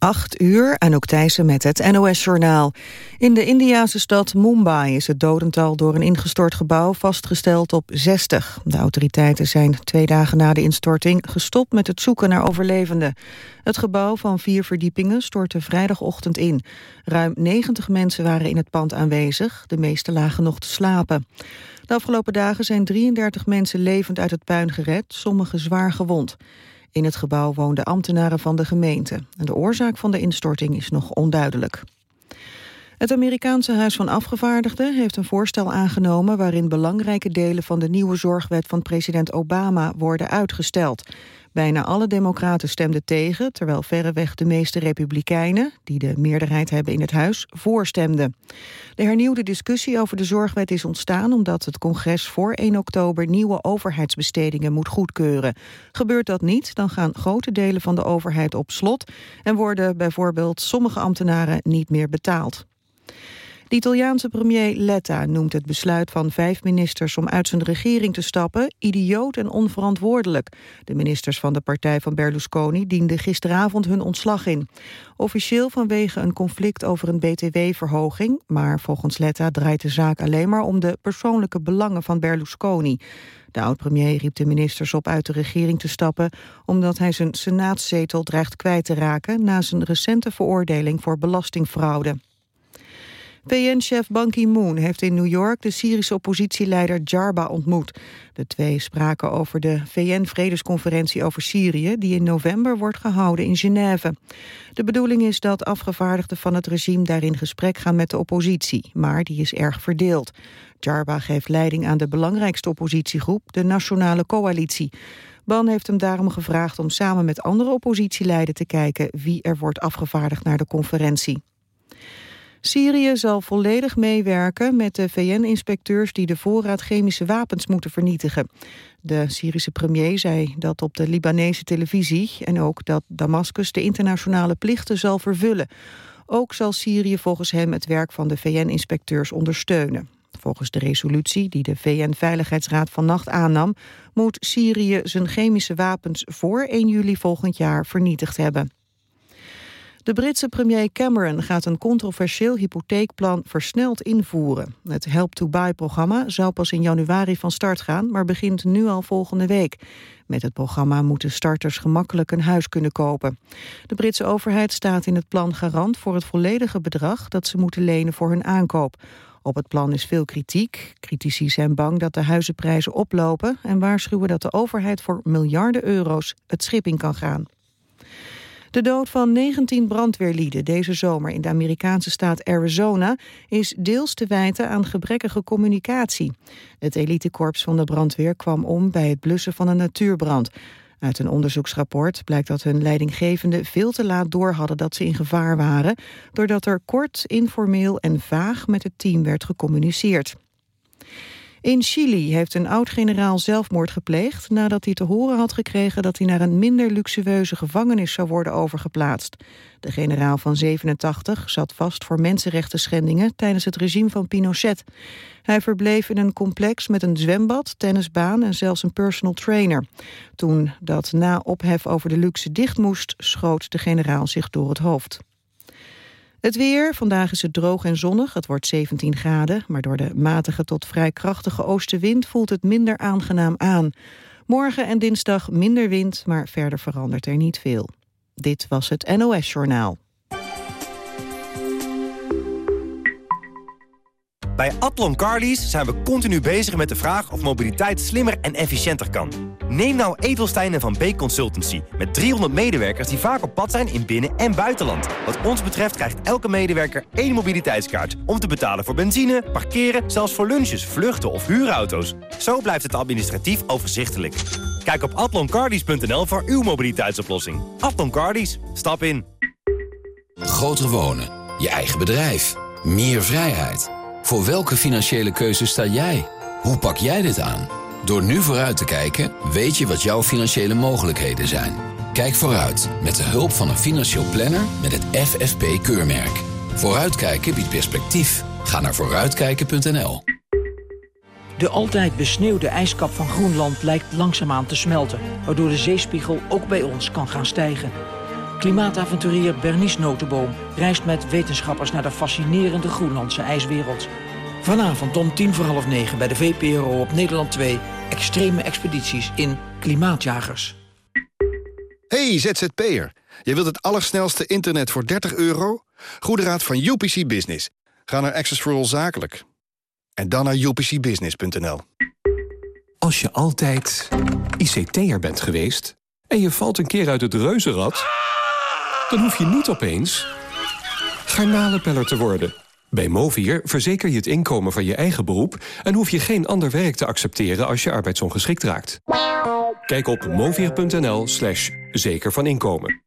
8 uur, en ook Thijssen met het NOS-journaal. In de Indiase stad Mumbai is het dodental door een ingestort gebouw vastgesteld op 60. De autoriteiten zijn twee dagen na de instorting gestopt met het zoeken naar overlevenden. Het gebouw van vier verdiepingen stortte vrijdagochtend in. Ruim 90 mensen waren in het pand aanwezig, de meeste lagen nog te slapen. De afgelopen dagen zijn 33 mensen levend uit het puin gered, sommigen zwaar gewond. In het gebouw woonden ambtenaren van de gemeente. De oorzaak van de instorting is nog onduidelijk. Het Amerikaanse Huis van Afgevaardigden heeft een voorstel aangenomen... waarin belangrijke delen van de nieuwe zorgwet van president Obama worden uitgesteld. Bijna alle democraten stemden tegen, terwijl verreweg de meeste republikeinen, die de meerderheid hebben in het huis, voorstemden. De hernieuwde discussie over de zorgwet is ontstaan omdat het congres voor 1 oktober nieuwe overheidsbestedingen moet goedkeuren. Gebeurt dat niet, dan gaan grote delen van de overheid op slot en worden bijvoorbeeld sommige ambtenaren niet meer betaald. De Italiaanse premier Letta noemt het besluit van vijf ministers om uit zijn regering te stappen idioot en onverantwoordelijk. De ministers van de partij van Berlusconi dienden gisteravond hun ontslag in. Officieel vanwege een conflict over een btw-verhoging, maar volgens Letta draait de zaak alleen maar om de persoonlijke belangen van Berlusconi. De oud-premier riep de ministers op uit de regering te stappen... omdat hij zijn senaatszetel dreigt kwijt te raken... na zijn recente veroordeling voor belastingfraude. VN-chef Ban Ki-moon heeft in New York de Syrische oppositieleider Jarba ontmoet. De twee spraken over de VN-vredesconferentie over Syrië... die in november wordt gehouden in Genève. De bedoeling is dat afgevaardigden van het regime daar in gesprek gaan met de oppositie. Maar die is erg verdeeld. Jarba geeft leiding aan de belangrijkste oppositiegroep, de Nationale Coalitie. Ban heeft hem daarom gevraagd om samen met andere oppositieleiden te kijken... wie er wordt afgevaardigd naar de conferentie. Syrië zal volledig meewerken met de VN-inspecteurs die de voorraad chemische wapens moeten vernietigen. De Syrische premier zei dat op de Libanese televisie en ook dat Damascus de internationale plichten zal vervullen. Ook zal Syrië volgens hem het werk van de VN-inspecteurs ondersteunen. Volgens de resolutie die de VN-veiligheidsraad vannacht aannam... moet Syrië zijn chemische wapens voor 1 juli volgend jaar vernietigd hebben. De Britse premier Cameron gaat een controversieel hypotheekplan versneld invoeren. Het Help to Buy-programma zou pas in januari van start gaan, maar begint nu al volgende week. Met het programma moeten starters gemakkelijk een huis kunnen kopen. De Britse overheid staat in het plan garant voor het volledige bedrag dat ze moeten lenen voor hun aankoop. Op het plan is veel kritiek. Critici zijn bang dat de huizenprijzen oplopen en waarschuwen dat de overheid voor miljarden euro's het schip in kan gaan. De dood van 19 brandweerlieden deze zomer in de Amerikaanse staat Arizona is deels te wijten aan gebrekkige communicatie. Het elitekorps van de brandweer kwam om bij het blussen van een natuurbrand. Uit een onderzoeksrapport blijkt dat hun leidinggevenden veel te laat door hadden dat ze in gevaar waren, doordat er kort, informeel en vaag met het team werd gecommuniceerd. In Chili heeft een oud-generaal zelfmoord gepleegd... nadat hij te horen had gekregen dat hij naar een minder luxueuze gevangenis zou worden overgeplaatst. De generaal van 87 zat vast voor mensenrechten schendingen tijdens het regime van Pinochet. Hij verbleef in een complex met een zwembad, tennisbaan en zelfs een personal trainer. Toen dat na ophef over de luxe dicht moest, schoot de generaal zich door het hoofd. Het weer, vandaag is het droog en zonnig, het wordt 17 graden... maar door de matige tot vrij krachtige oostenwind voelt het minder aangenaam aan. Morgen en dinsdag minder wind, maar verder verandert er niet veel. Dit was het NOS Journaal. Bij Atlon Carlies zijn we continu bezig met de vraag of mobiliteit slimmer en efficiënter kan. Neem nou Edelstein en Van Beek Consultancy. Met 300 medewerkers die vaak op pad zijn in binnen- en buitenland. Wat ons betreft krijgt elke medewerker één mobiliteitskaart. Om te betalen voor benzine, parkeren, zelfs voor lunches, vluchten of huurauto's. Zo blijft het administratief overzichtelijk. Kijk op atloncardies.nl voor uw mobiliteitsoplossing. Atlon Cardies, stap in. Groter wonen, je eigen bedrijf, meer vrijheid. Voor welke financiële keuze sta jij? Hoe pak jij dit aan? Door nu vooruit te kijken, weet je wat jouw financiële mogelijkheden zijn. Kijk vooruit met de hulp van een financieel planner met het FFP-keurmerk. Vooruitkijken biedt perspectief. Ga naar vooruitkijken.nl. De altijd besneeuwde ijskap van Groenland lijkt langzaamaan te smelten... waardoor de zeespiegel ook bij ons kan gaan stijgen. Klimaatavonturier Bernice Notenboom reist met wetenschappers naar de fascinerende Groenlandse ijswereld. Vanavond om tien voor half negen bij de VPRO op Nederland 2... extreme expedities in Klimaatjagers. Hey ZZP'er, je wilt het allersnelste internet voor 30 euro? Goede raad van UPC Business. Ga naar Access for All Zakelijk. En dan naar upcbusiness.nl. Als je altijd ICT'er bent geweest en je valt een keer uit het reuzenrad... dan hoef je niet opeens garnalenpeller te worden. Bij Movier verzeker je het inkomen van je eigen beroep... en hoef je geen ander werk te accepteren als je arbeidsongeschikt raakt. Kijk op movier.nl slash zeker van inkomen.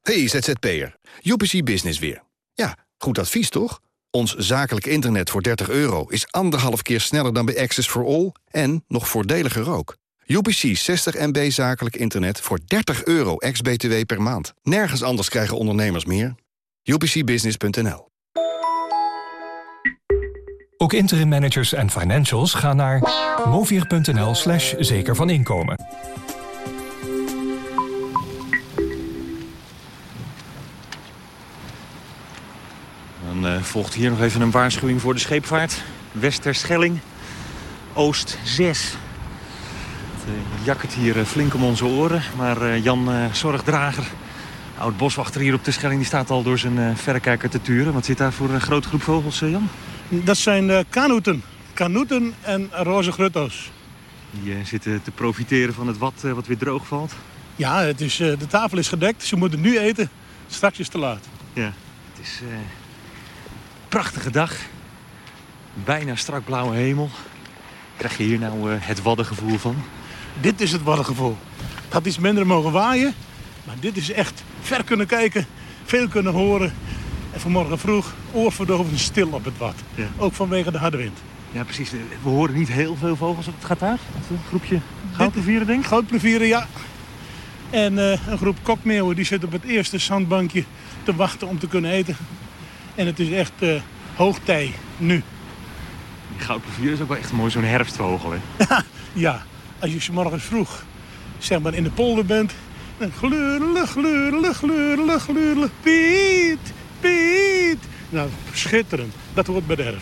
Hey ZZP'er, UPC Business weer. Ja, goed advies toch? Ons zakelijk internet voor 30 euro is anderhalf keer sneller dan bij Access for All... en nog voordeliger ook. UPC 60 MB zakelijk internet voor 30 euro ex-BTW per maand. Nergens anders krijgen ondernemers meer. UPCbusiness.nl Ook interim managers en financials gaan naar movier.nl slash zeker van inkomen. Dan uh, volgt hier nog even een waarschuwing voor de scheepvaart. Westerschelling, Oost 6. Het uh, jakkert hier uh, flink om onze oren. Maar Jan Zorgdrager, oud boswachter hier op de Schelling... die staat al door zijn verrekijker te turen. Wat zit daar voor een grote groep vogels, Jan? Dat zijn uh, kanoeten. Kanoeten en roze grutto's. Die uh, zitten te profiteren van het wat uh, wat weer droog valt? Ja, het is, de tafel is gedekt. Ze moeten nu eten. Straks is te laat. Ja, het is een prachtige dag. Bijna strak blauwe hemel. Krijg je hier nou het waddengevoel van? Dit is het waddengevoel. Het had iets minder mogen waaien. Maar dit is echt ver kunnen kijken. Veel kunnen horen. En vanmorgen vroeg oorverdovend stil op het wat. Ja. Ook vanwege de harde wind. Ja, precies. We horen niet heel veel vogels. Het gaat uit. Een groepje goudplevieren, denk ik? Goudplevieren, ja. En uh, een groep kokmeeuwen die zit op het eerste zandbankje te wachten om te kunnen eten. En het is echt uh, hoog tij, nu. Die goudplevier is ook wel echt mooi, zo'n herfstvogel, hè? ja, als je s morgens vroeg zeg maar in de polder bent... dan gluurle, gluurle, gluurle, gluurle, Piet, Piet. Nou, schitterend. Dat hoort bij.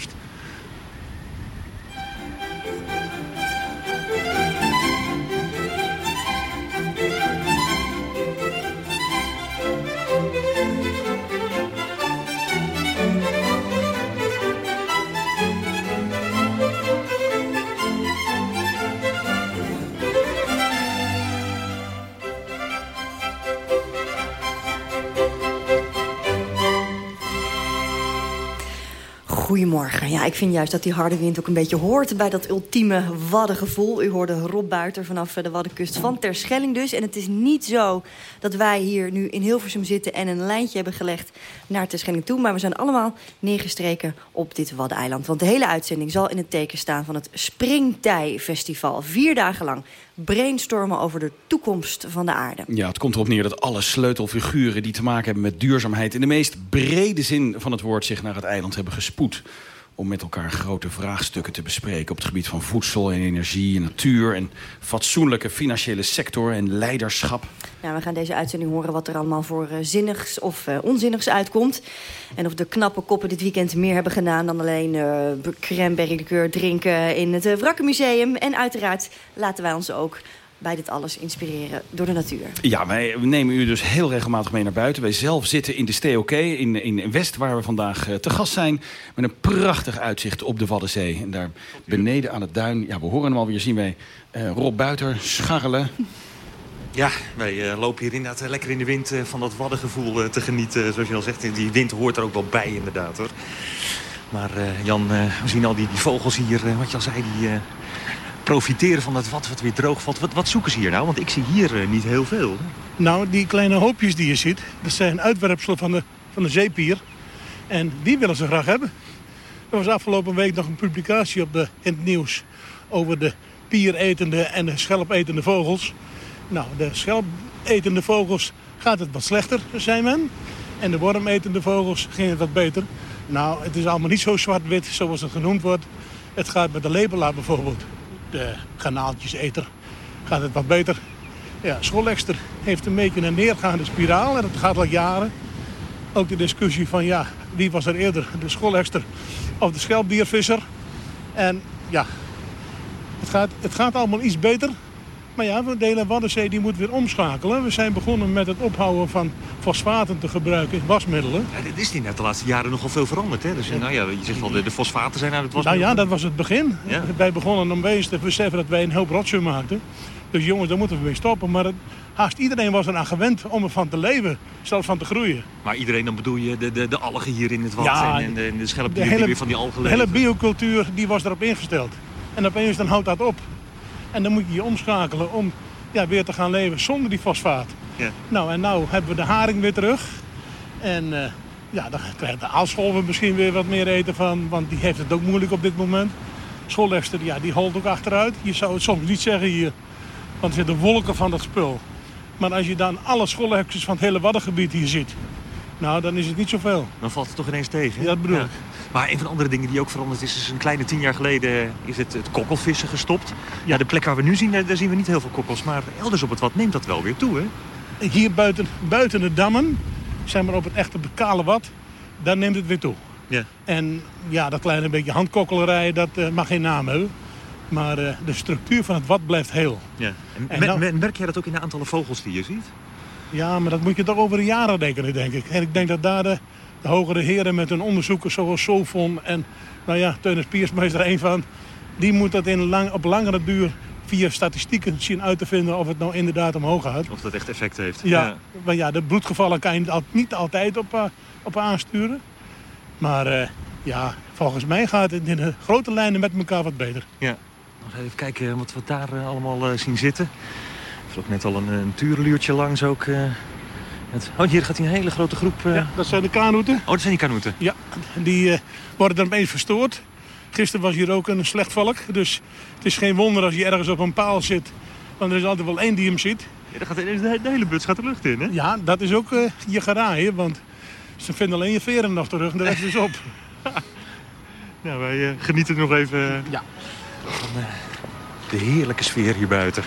Goedemorgen. Ja, ik vind juist dat die harde wind ook een beetje hoort... bij dat ultieme waddengevoel. U hoorde Rob Buiter vanaf de Waddenkust van Terschelling dus. En het is niet zo dat wij hier nu in Hilversum zitten... en een lijntje hebben gelegd naar Terschelling toe. Maar we zijn allemaal neergestreken op dit Waddeneiland. Want de hele uitzending zal in het teken staan van het Springtij-festival. Vier dagen lang brainstormen over de toekomst van de aarde. Ja, het komt erop neer dat alle sleutelfiguren die te maken hebben met duurzaamheid... in de meest brede zin van het woord zich naar het eiland hebben gespoed om met elkaar grote vraagstukken te bespreken... op het gebied van voedsel en energie en natuur... en fatsoenlijke financiële sector en leiderschap. Ja, we gaan deze uitzending horen wat er allemaal voor uh, zinnigs of uh, onzinnigs uitkomt. En of de knappe koppen dit weekend meer hebben gedaan... dan alleen uh, cranberry likeur drinken in het Wrakkenmuseum. En uiteraard laten wij ons ook bij dit alles inspireren door de natuur. Ja, wij nemen u dus heel regelmatig mee naar buiten. Wij zelf zitten in de STOK in, in West, waar we vandaag uh, te gast zijn. Met een prachtig uitzicht op de Waddenzee. En daar beneden aan het duin, ja, we horen hem alweer, zien wij uh, Rob Buiter scharrelen. Ja, wij uh, lopen hier inderdaad lekker in de wind uh, van dat waddengevoel uh, te genieten. Zoals je al zegt, die wind hoort er ook wel bij inderdaad hoor. Maar Jan, we zien al die, die vogels hier, wat je al zei, die profiteren van het wat wat weer droog valt. Wat, wat zoeken ze hier nou? Want ik zie hier uh, niet heel veel. Nou, die kleine hoopjes die je ziet, dat zijn uitwerpselen van de, van de zeepier. En die willen ze graag hebben. Er was afgelopen week nog een publicatie op de, in het nieuws... over de pieretende en de schelpetende vogels. Nou, de schelpetende vogels gaat het wat slechter, zei men. En de wormetende vogels ging het wat beter. Nou, het is allemaal niet zo zwart-wit zoals het genoemd wordt. Het gaat met de lepelaar bijvoorbeeld de kanaaltjeseter gaat het wat beter. Ja, schoolekster, heeft een beetje een neergaande spiraal. En dat gaat al jaren. Ook de discussie van ja, wie was er eerder? De schoolhekster of de schelpdiervisser? En ja, het gaat, het gaat allemaal iets beter. Maar ja, de hele Waddenzee die moet weer omschakelen. We zijn begonnen met het ophouden van fosfaten te gebruiken in wasmiddelen. Ja, dit is niet net de laatste jaren nogal veel veranderd. Hè? Dus, nou ja, je zegt wel, de, de fosfaten zijn uit het wasmiddel. Nou ja, dat was het begin. Ja. Wij begonnen om wees te beseffen dat wij een hoop rotzooi maakten. Dus jongens, daar moeten we mee stoppen. Maar het, haast iedereen was eraan gewend om ervan te leven. Zelfs van te groeien. Maar iedereen, dan bedoel je de, de, de algen hier in het wat Ja, en, en de, de schelpdieren die hele, weer van die algen de hele leven. biocultuur die was erop ingesteld. En opeens dan houdt dat op. En dan moet je je omschakelen om ja, weer te gaan leven zonder die fosfaat. Ja. Nou, en nou hebben we de haring weer terug. En eh, ja, dan krijgt de aalscholver misschien weer wat meer eten van. Want die heeft het ook moeilijk op dit moment. Schoolhekster, ja, die holt ook achteruit. Je zou het soms niet zeggen hier. Want er zitten wolken van dat spul. Maar als je dan alle schoolheksters van het hele Waddengebied hier ziet. Nou, dan is het niet zoveel. Dan valt het toch ineens tegen. Ja, dat bedoel ik. Maar een van de andere dingen die ook veranderd is... is een kleine tien jaar geleden is het, het kokkelvissen gestopt. Ja, de plek waar we nu zien, daar zien we niet heel veel kokkels. Maar elders op het wat neemt dat wel weer toe, hè? Hier buiten, buiten de dammen, zeg maar op het echte kale wat, daar neemt het weer toe. Ja. En ja, dat kleine beetje handkokkelerij, dat eh, mag geen naam hebben. Maar eh, de structuur van het wat blijft heel. ja. En, En mer- mer- merk jij dat ook in de aantallen vogels die je ziet? Ja, maar dat moet je toch over de jaren rekenen, denk ik. En ik denk dat daar de, de hogere heren met hun onderzoeken zoals Sofon en nou ja, Teunis Piersma is er een van. Die moet dat in lang, op langere duur via statistieken zien uit te vinden of het nou inderdaad omhoog gaat. Of dat echt effect heeft? Ja, maar ja, de bloedgevallen kan je niet al- niet altijd op, eh, op aansturen. Maar eh, ja, volgens mij gaat het in de grote lijnen met elkaar wat beter. Ja. Nog even kijken wat we daar eh, allemaal eh, zien zitten. Er is ook net al een, een tureluurtje langs ook. eh. Oh, hier gaat hier een hele grote groep... eh, Ja, dat zijn de kanoeten. Oh, dat zijn die kanoeten. Ja, die eh, worden dan opeens verstoord. Gisteren was hier ook een slechtvalk. Dus het is geen wonder als je ergens op een paal zit. Want er is altijd wel één die hem ziet. Ja, gaat, de, de hele buts gaat de lucht in, hè? Ja, dat is ook eh, je geraaien. Want ze vinden alleen je veren nog terug en de rest is op. Ja, wij genieten nog even Ja. van de heerlijke sfeer hier buiten.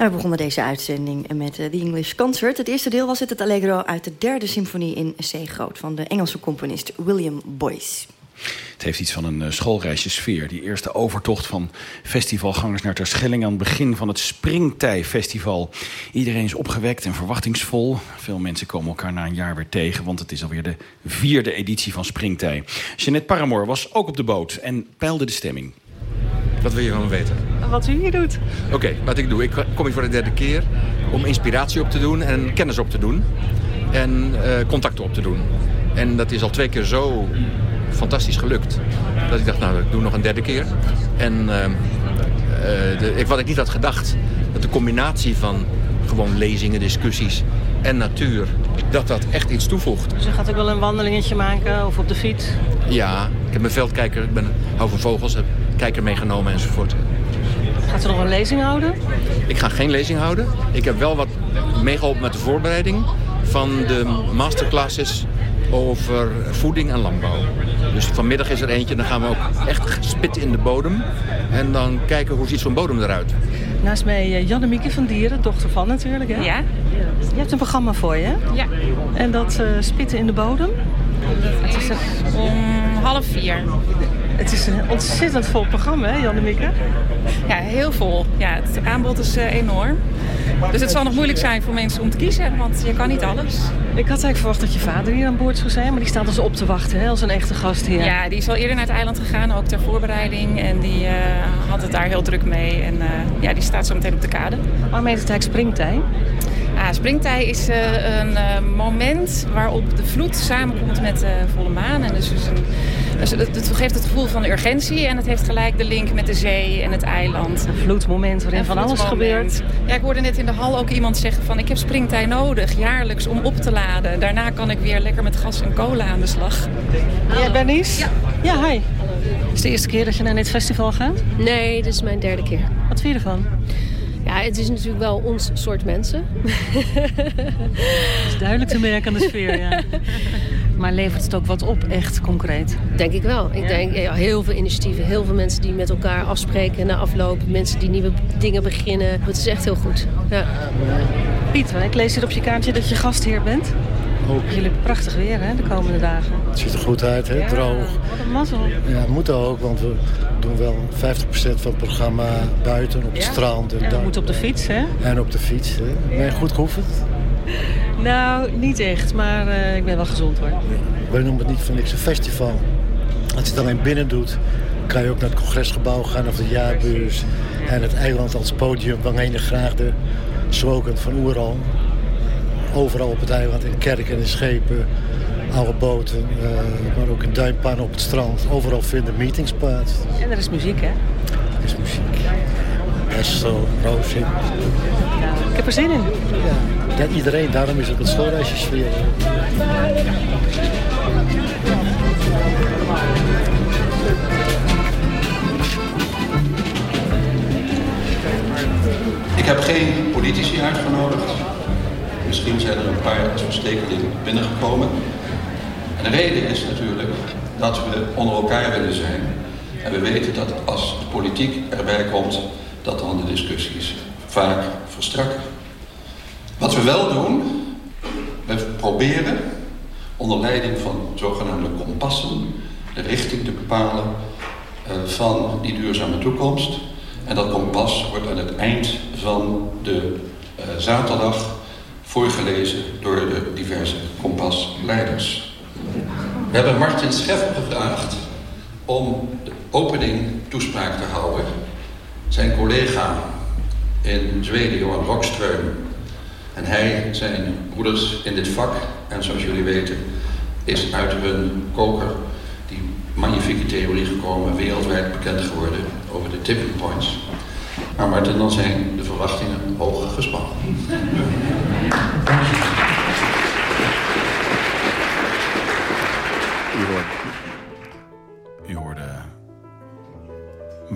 We begonnen deze uitzending met eh, The English Concert. Het eerste deel was het, het Allegro uit de derde symfonie in C groot... van de Engelse componist William Boyce. Het heeft iets van een eh, schoolreisje sfeer. Die eerste overtocht van festivalgangers naar Terschelling... aan het begin van het Springtij-festival. Iedereen is opgewekt en verwachtingsvol. Veel mensen komen elkaar na een jaar weer tegen... want het is alweer de vierde editie van Springtij. Jeanette Paramoor was ook op de boot en peilde de stemming. Wat wil je van me weten? Wat u hier doet. Oké, wat ik doe. Ik kom hier voor de derde keer om inspiratie op te doen en kennis op te doen. En eh, contacten op te doen. En dat is al twee keer zo fantastisch gelukt. Dat ik dacht, nou, ik doe nog een derde keer. En eh, eh, de, ik, wat ik niet had gedacht, dat de combinatie van gewoon lezingen, discussies en natuur, dat dat echt iets toevoegt. Dus je gaat ook wel een wandelingetje maken of op de fiets? Ja, ik heb mijn veldkijker, ik ben, hou van vogels, heb kijker meegenomen enzovoort. Gaat ze nog een lezing houden? Ik ga geen lezing houden. Ik heb wel wat meegeholpen met de voorbereiding van de masterclasses over voeding en landbouw. Dus vanmiddag is er eentje, dan gaan we ook echt spitten in de bodem. En dan kijken hoe ziet zo'n bodem eruit. Naast mij uh, Jannemieke van Dieren, dochter van natuurlijk. Hè? Ja. Je hebt een programma voor je, hè? Ja. En dat uh, spitten in de bodem? Het is om half vier. Het is een ontzettend vol programma, hè, Jannemieke? Ja, heel vol. Ja, het aanbod is uh, enorm. Dus het zal nog moeilijk zijn voor mensen om te kiezen, want je kan niet alles. Ik had eigenlijk verwacht dat je vader hier aan boord zou zijn, maar die staat dus op te wachten hè, als een echte gast hier. Ja, die is al eerder naar het eiland gegaan, ook ter voorbereiding. En die uh, had het daar heel druk mee. En uh, ja, die staat zo meteen op de kade. Waarom heet het eigenlijk springtij? Ah, springtij is uh, een moment waarop de vloed samenkomt met de volle maan. En dus, dus een, dus het, het, geeft het gevoel van urgentie en het heeft gelijk de link met de zee en het eiland. Een vloedmoment waarin van alles gebeurt. Ja, ik hoorde net in de hal ook iemand zeggen van ik heb springtij nodig, jaarlijks, om op te laden. Daarna kan ik weer lekker met gas en kolen aan de slag. Jij Bernice? Ja. Ja, hi. Is het de eerste keer dat je naar dit festival gaat? Nee, dit is mijn derde keer. Wat vind je ervan? Ja, het is natuurlijk wel ons soort mensen. Het is duidelijk te merken aan de sfeer, ja. Maar levert het ook wat op, echt concreet? Denk ik wel. Ik Ja. denk ja, heel veel initiatieven, heel veel mensen die met elkaar afspreken na afloop. Mensen die nieuwe dingen beginnen. Het is echt heel goed. Ja. Piet, ik lees hier op je kaartje dat je gastheer bent. Ook. Jullie hebben prachtig weer, hè, de komende dagen. Het ziet er goed uit, hè? droog. Wat een mazzel. Ja, moet ook, want we doen wel 50% van het programma buiten, op het strand. En, En we moeten op de fiets, hè? en op de fiets. Hè? Ben je goed geoefend? Nou, niet echt, maar eh, ik ben wel gezond hoor. Wij noemen het niet voor niks een festival. Als je het alleen binnen doet, kan je ook naar het congresgebouw gaan of de jaarbeurs. En het eiland als podium waarheen je graag de slogan van Oeral. Overal op het eiland, in kerken en in schepen, oude boten, eh, maar ook in duinpannen op het strand. Overal vinden meetings plaats. En er is muziek, hè? Er is muziek. Esso, Roosing. Ik heb er zin in. Ja, ja, iedereen, daarom is het een schoolreisje sfeer. Ik heb geen politici uitgenodigd. Misschien zijn er een paar verstekelingen binnengekomen. En de reden is natuurlijk dat we onder elkaar willen zijn. En we weten dat als de politiek erbij komt, dat dan de discussies vaak verstrakken. Wat we wel doen, we proberen onder leiding van zogenaamde kompassen de richting te bepalen eh, van die duurzame toekomst. En dat kompas wordt aan het eind van de eh, zaterdag voorgelezen door de diverse kompasleiders. We hebben Martin Scheffer gevraagd om de opening toespraak te houden. Zijn collega in Zweden, Johan Rockström, en hij zijn broeders in dit vak. En zoals jullie weten is uit hun koker die magnifieke theorie gekomen, wereldwijd bekend geworden over de tipping points. Maar Martin, dan zijn de verwachtingen hoog gespannen.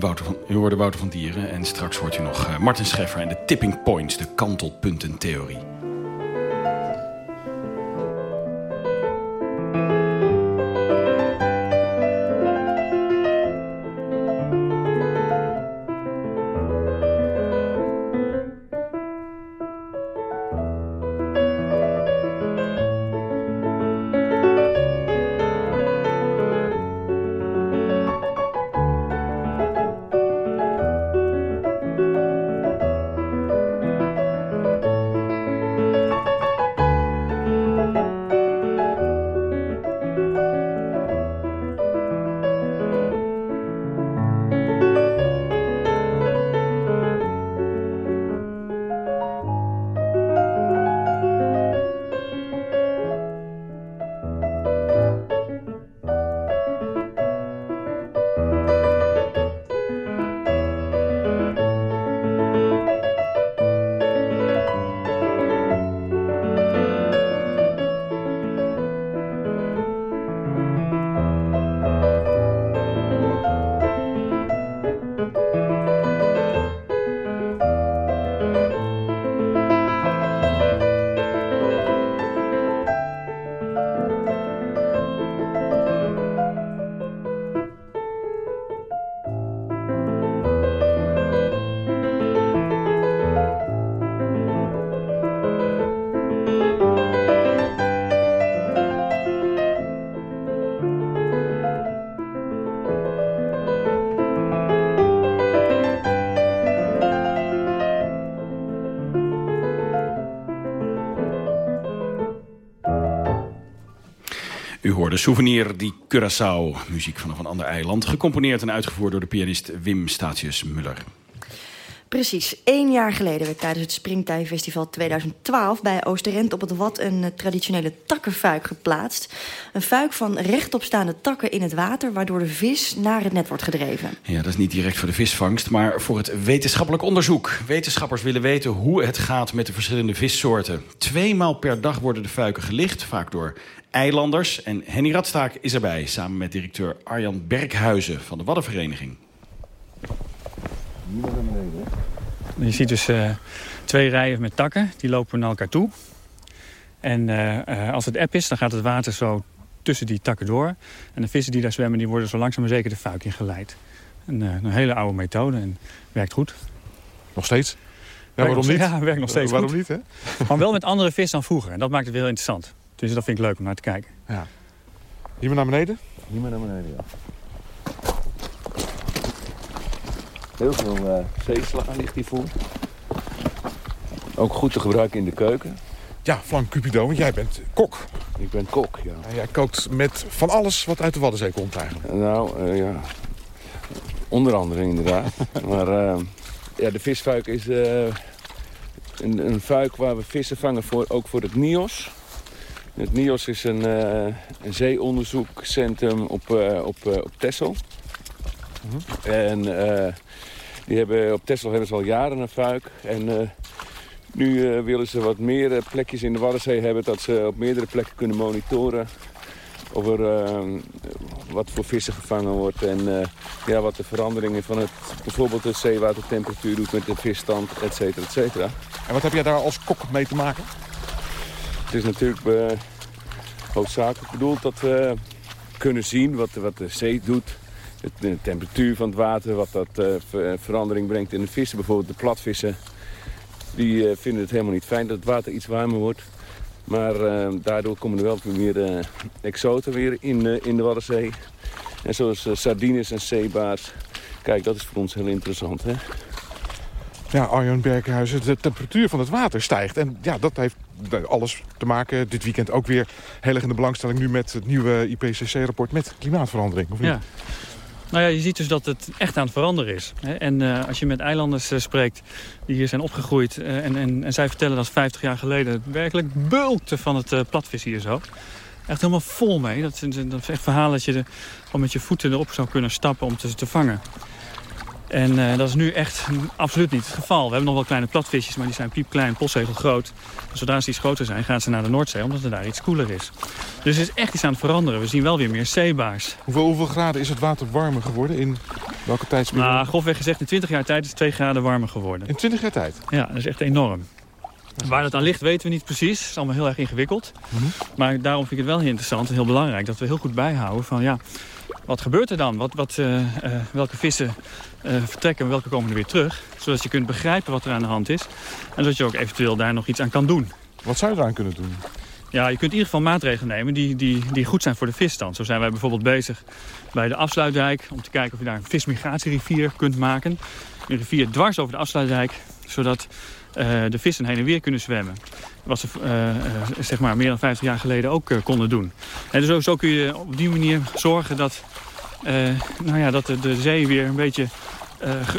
Wouter van, u hoorde Wouter van Dieren en straks hoort u nog eh, Martin Scheffer en de tipping points, de kantelpuntentheorie. U hoorde Souvenir die Curaçao, muziek vanaf een ander eiland... gecomponeerd en uitgevoerd door de pianist Wim Statius-Muller. Precies, één jaar geleden werd tijdens het Springtijfestival 2012... bij Oosterend op het Wat een eh, traditionele takkenfuik geplaatst. Een fuik van rechtopstaande takken in het water... waardoor de vis naar het net wordt gedreven. Ja, dat is niet direct voor de visvangst, maar voor het wetenschappelijk onderzoek. Wetenschappers willen weten hoe het gaat met de verschillende vissoorten. Tweemaal per dag worden de fuiken gelicht, vaak door eilanders. En Henny Radstaak is erbij, samen met directeur Arjan Berghuizen van de Waddenvereniging. Je ziet dus uh, twee rijen met takken, die lopen naar elkaar toe. En uh, uh, als het eb is, dan gaat het water zo tussen die takken door. En de vissen die daar zwemmen, die worden zo langzaam maar zeker de fuik in geleid. Een, een hele oude methode en werkt goed. Nog steeds? Ja, werkt waarom nog, niet? Ja, werkt nog steeds waarom goed. niet, hè? Maar wel met andere vis dan vroeger. En dat maakt het weer heel interessant. Dus dat vind ik leuk om naar te kijken. Ja. Hier maar naar beneden? Hier maar naar beneden, ja. Heel veel uh, zeesla ligt hiervoor. Ook goed te gebruiken in de keuken. Ja, Frank Cupido, want jij bent kok. Ik ben kok, ja. En jij kookt met van alles wat uit de Waddenzee komt eigenlijk. Nou, uh, ja. Onder andere inderdaad. maar uh, ja, de visfuik is een, een fuik waar we vissen vangen, voor, ook voor het NIOS. Het NIOS is een, een zeeonderzoekcentrum op, op, op Texel. -hmm. En die hebben, op Texel hebben ze al jaren een fuik. En uh, nu uh, willen ze wat meer uh, plekjes in de Waddenzee hebben... dat ze op meerdere plekken kunnen monitoren... over wat voor vissen gevangen wordt... en ja, wat de veranderingen van het, bijvoorbeeld de zeewatertemperatuur doet... met de visstand, et cetera, et cetera. En wat heb jij daar als kok mee te maken? Is natuurlijk hoofdzakelijk bedoeld dat we kunnen zien wat, wat de zee doet de temperatuur van het water, wat dat uh, ver verandering brengt in de vissen. Bijvoorbeeld de platvissen, die vinden het helemaal niet fijn dat het water iets warmer wordt. Maar daardoor komen er wel meer exoten weer in, in de Waddenzee. En zoals sardines en zeebaars. Kijk, dat is voor ons heel interessant, hè? Ja, Arjan Berghuizen, de temperatuur van het water stijgt. En ja, dat heeft alles te maken. Dit weekend ook weer heel erg in de belangstelling nu met het nieuwe IPCC-rapport met klimaatverandering. Of? Ja. Nou ja, je ziet dus dat het echt aan het veranderen is. En uh, als je met eilanders uh, spreekt die hier zijn opgegroeid... En, en, en, zij vertellen dat 50 jaar geleden werkelijk bulkte van het platvis hier zo. Echt helemaal vol mee. Dat, dat is echt verhaal dat je er al met je voeten erop zou kunnen stappen om te, te vangen. En uh, dat is nu echt absoluut niet het geval. We hebben nog wel kleine platvisjes, maar die zijn piepklein, postzegelgroot. En zodra ze iets groter zijn, gaan ze naar de Noordzee, omdat het daar iets koeler is. Dus het is echt iets aan het veranderen. We zien wel weer meer zeebaars. Hoeveel, hoeveel graden is het water warmer geworden? In welke tijdsperiode? Nou, grofweg gezegd, in 20 jaar tijd is het 2 graden warmer geworden. In 20 jaar tijd? Ja, dat is echt enorm. Waar dat aan ligt weten we niet precies. Het is allemaal heel erg ingewikkeld. Mm -hmm. Maar daarom vind ik het wel heel interessant en heel belangrijk... dat we heel goed bijhouden van ja, wat gebeurt er dan? Wat, wat, uh, uh, welke vissen vertrekken en welke komen er weer terug? Zodat je kunt begrijpen wat er aan de hand is. En dat je ook eventueel daar nog iets aan kan doen. Wat zou je eraan kunnen doen? Ja, je kunt in ieder geval maatregelen nemen die, die, die goed zijn voor de visstand. Zo zijn wij bijvoorbeeld bezig bij de afsluitdijk... om te kijken of je daar een vismigratierivier kunt maken. Een rivier dwars over de afsluitdijk, zodat uh, de vissen heen en weer kunnen zwemmen. Wat ze uh, uh, zeg maar meer dan 50 jaar geleden ook konden doen. En dus ook, zo kun je op die manier zorgen dat, nou ja, dat de, de zee weer een beetje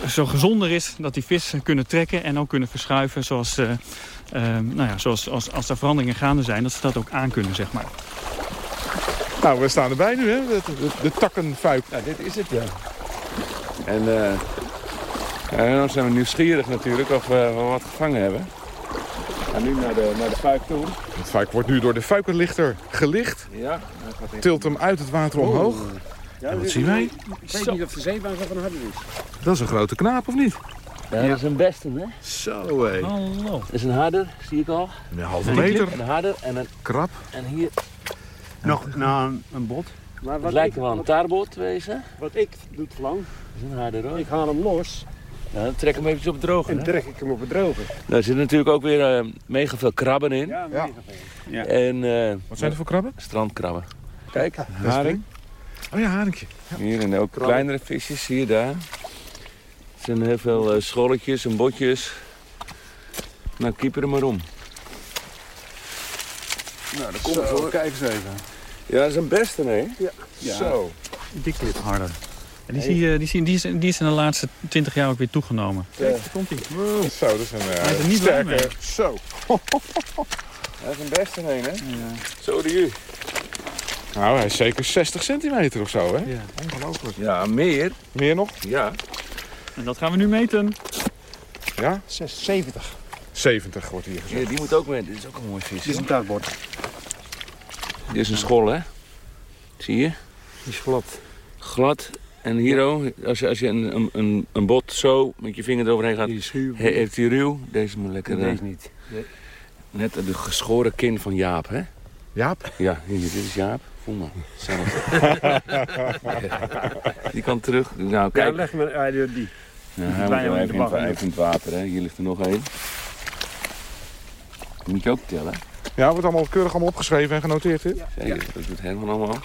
zo gezonder is. Dat die vissen kunnen trekken en ook kunnen verschuiven zoals, nou ja, zoals als, als er veranderingen gaande zijn. Dat ze dat ook aan kunnen, zeg maar. Nou, we staan erbij nu, hè? De, de, de takkenfuik. Ja, dit is het, ja. En... Ja, dan zijn we nieuwsgierig natuurlijk of we wat gevangen hebben. We gaan nu naar de, naar de fuik toe. Het fuik wordt nu door de fuikenlichter gelicht. Ja. Tilt hem uit het water Oh. Omhoog. Ja, en wat zien wij? Ik weet niet of de zeebaan van harder is. Dat is een grote knaap, of niet? Ja, dat is een beste, hè? Zo, hé. Hallo. Dat is een harder, zie ik al. Een halve meter. Een harder en een... Krap. En hier... Nog nou, een, een bot. Maar het lijkt wel een taarboot te wezen. Wat ik doe lang. Dat is een harder, hoor. Ik haal hem los. Ja, dan trek hem even op het droge. En trek ik hem op het droge. Daar zitten natuurlijk ook weer uh, mega veel krabben in. Ja, mega veel. Ja. En, uh, Wat zijn er voor krabben? Strandkrabben. Kijk, haring. Oh ja, haringje. Ja. Hier en ook kleinere visjes, zie je daar. Er zijn heel veel uh, scholletjes en botjes. Nou, keep er maar om. Nou, dat komt zo. Kijk eens even. Ja, dat is een beste, nee? Ja. Zo. Die clip harder. En die, zie je, die, zie, die, is, die is in de laatste 20 jaar ook weer toegenomen. Ja. Kijk, daar komt hij. Zo, dat is een uh, Hij is er niet sterke... mee. Zo. Dat is een beste, nee, hè? Zo de u. Nou, hij is zeker 60 centimeter of zo, hè? Ja. Ongelooflijk. Ja, meer. Meer nog? Ja. En dat gaan we nu meten. Ja? 70. 70 wordt hier gezegd. Ja, die moet ook mee. Dit is ook een mooi vis. Dit is een tuigbord. Dit is een school, hè? Zie je? Die is glad. Glad. En hier ook, als je, als je een, een- een, bot zo met je vinger eroverheen gaat, Die is schuw. he- heeft hij ruw. Deze moet lekker... Deze eh, niet. Nee. Net de geschoren kin van Jaap, hè? Jaap? Ja, hier, dit is Jaap. Maar. Zelf. die kan terug. Nou, Ja, kijk. leg me die. die. Ja, hij even, in, even in het water, hè. Hier ligt er nog één. Die moet je ook tellen. Ja, wordt allemaal keurig allemaal opgeschreven en genoteerd, hè? Zeker, dat doet helemaal allemaal.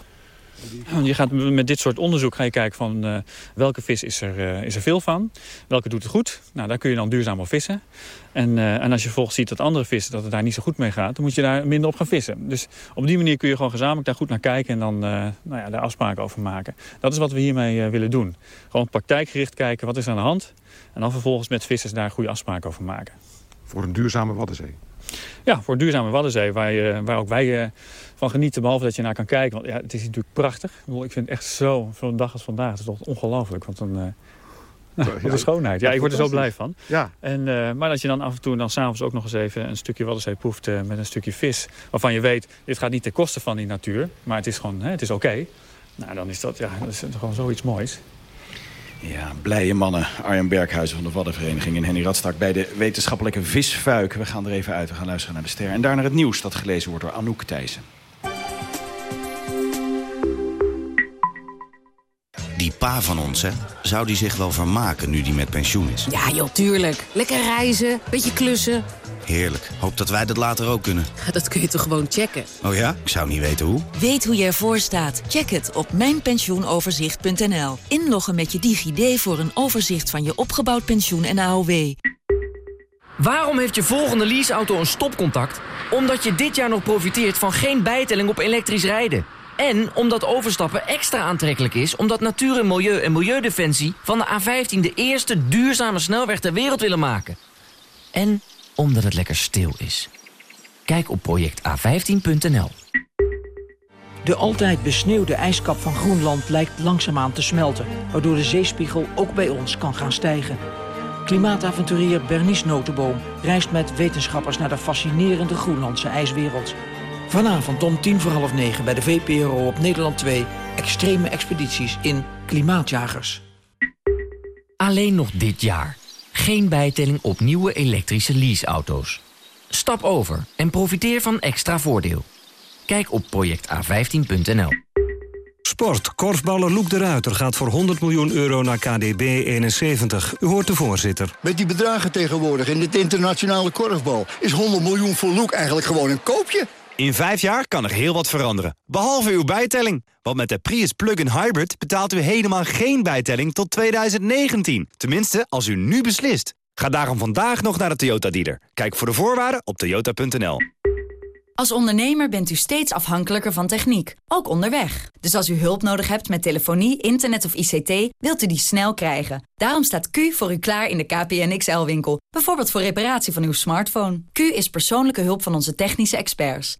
Je gaat met dit soort onderzoek ga je kijken van eh, welke vis is er, eh, is er veel van. Welke doet het goed. Nou, daar kun je dan duurzaam op vissen. En, eh, en als je vervolgens ziet dat andere vissen dat het daar niet zo goed mee gaat... dan moet je daar minder op gaan vissen. Dus op die manier kun je gewoon gezamenlijk daar goed naar kijken... en dan nou ja, daar afspraken over maken. Dat is wat we hiermee willen doen. Gewoon praktijkgericht kijken wat is aan de hand. En dan vervolgens met vissers daar goede afspraken over maken. Voor een duurzame Waddenzee. Ja, voor een duurzame Waddenzee, waar, je, waar ook wij van genieten, behalve dat je naar kan kijken. Want ja, het is natuurlijk prachtig. Ik, bedoel, ik vind het echt zo, zo'n dag als vandaag, het is toch ongelooflijk. Want een, uh, wat een schoonheid. Ja, ik word er zo blij van. Ja. En, uh, maar dat je dan af en toe dan s'avonds ook nog eens even een stukje Waddenzee proeft uh, met een stukje vis. Waarvan je weet, dit gaat niet ten koste van die natuur, maar het is gewoon, hè, het is oké. Okay. Nou, dan is dat, ja, dat is gewoon zoiets moois. Ja, blije mannen. Arjen Berghuizen van de Waddenvereniging en Henny Radstak bij de wetenschappelijke visfuik. We gaan er even uit, we gaan luisteren naar de ster. En daarna het nieuws dat gelezen wordt door Anouk Thijssen. Die pa van ons, hè? Zou die zich wel vermaken nu die met pensioen is? Ja, joh, tuurlijk. Lekker reizen, beetje klussen. Heerlijk. Hoop dat wij dat later ook kunnen. Dat kun je toch gewoon checken? Oh ja? Ik zou niet weten hoe. Weet hoe je ervoor staat? Check het op mijnpensioenoverzicht.nl. Inloggen met je DigiD voor een overzicht van je opgebouwd pensioen en AOW. Waarom heeft je volgende leaseauto een stopcontact? Omdat je dit jaar nog profiteert van geen bijtelling op elektrisch rijden. En omdat overstappen extra aantrekkelijk is... omdat Natuur en Milieu en Milieudefensie van de A15... de eerste duurzame snelweg ter wereld willen maken. En omdat het lekker stil is. Kijk op projecta15.nl. De altijd besneeuwde ijskap van Groenland lijkt langzaamaan te smelten... waardoor de zeespiegel ook bij ons kan gaan stijgen. Klimaatavonturier Bernice Notenboom reist met wetenschappers... naar de fascinerende Groenlandse ijswereld... Vanavond om tien voor half negen bij de VPRO op Nederland 2... extreme expedities in Klimaatjagers. Alleen nog dit jaar. Geen bijtelling op nieuwe elektrische leaseauto's. Stap over en profiteer van extra voordeel. Kijk op projecta15.nl. Sport. Korfballer Loek de Ruiter gaat voor 100 miljoen euro naar KDB 71. U hoort de voorzitter. Met die bedragen tegenwoordig in dit internationale korfbal... is 100 miljoen voor Loek eigenlijk gewoon een koopje. In vijf jaar kan er heel wat veranderen. Behalve uw bijtelling. Want met de Prius Plug-in Hybrid betaalt u helemaal geen bijtelling tot 2019. Tenminste, als u nu beslist. Ga daarom vandaag nog naar de Toyota dealer. Kijk voor de voorwaarden op toyota.nl. Als ondernemer bent u steeds afhankelijker van techniek, ook onderweg. Dus als u hulp nodig hebt met telefonie, internet of ICT, wilt u die snel krijgen. Daarom staat Q voor u klaar in de KPN XL-winkel. Bijvoorbeeld voor reparatie van uw smartphone. Q is persoonlijke hulp van onze technische experts.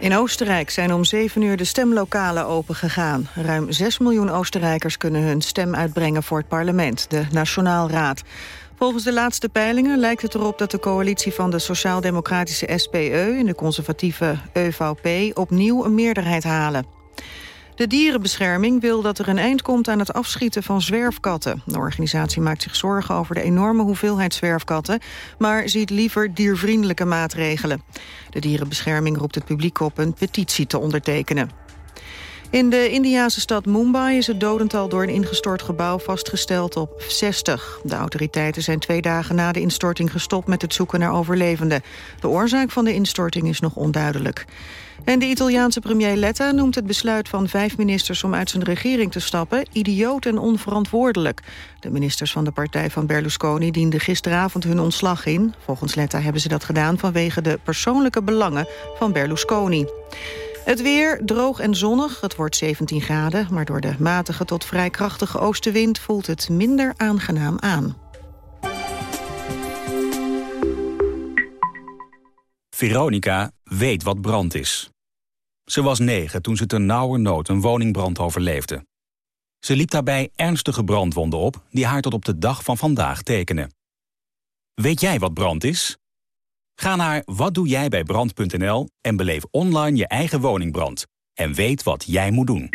In Oostenrijk zijn om 7 uur de stemlokalen opengegaan. Ruim 6 miljoen Oostenrijkers kunnen hun stem uitbrengen voor het parlement, de Nationaalraad. Volgens de laatste peilingen lijkt het erop dat de coalitie van de sociaal-democratische SPE en de conservatieve EVP opnieuw een meerderheid halen. De dierenbescherming wil dat er een eind komt aan het afschieten van zwerfkatten. De organisatie maakt zich zorgen over de enorme hoeveelheid zwerfkatten... maar ziet liever diervriendelijke maatregelen. De dierenbescherming roept het publiek op een petitie te ondertekenen. In de Indiase stad Mumbai is het dodental door een ingestort gebouw vastgesteld op 60. De autoriteiten zijn twee dagen na de instorting gestopt met het zoeken naar overlevenden. De oorzaak van de instorting is nog onduidelijk. En de Italiaanse premier Letta noemt het besluit van vijf ministers om uit zijn regering te stappen idioot en onverantwoordelijk. De ministers van de partij van Berlusconi dienden gisteravond hun ontslag in. Volgens Letta hebben ze dat gedaan vanwege de persoonlijke belangen van Berlusconi. Het weer droog en zonnig. Het wordt 17 graden, maar door de matige tot vrij krachtige oostenwind voelt het minder aangenaam aan. Veronica weet wat brand is. Ze was negen toen ze ten nauwe nood een woningbrand overleefde. Ze liep daarbij ernstige brandwonden op die haar tot op de dag van vandaag tekenen. Weet jij wat brand is? Ga naar watdoejijbijbrand.nl en beleef online je eigen woningbrand. En weet wat jij moet doen.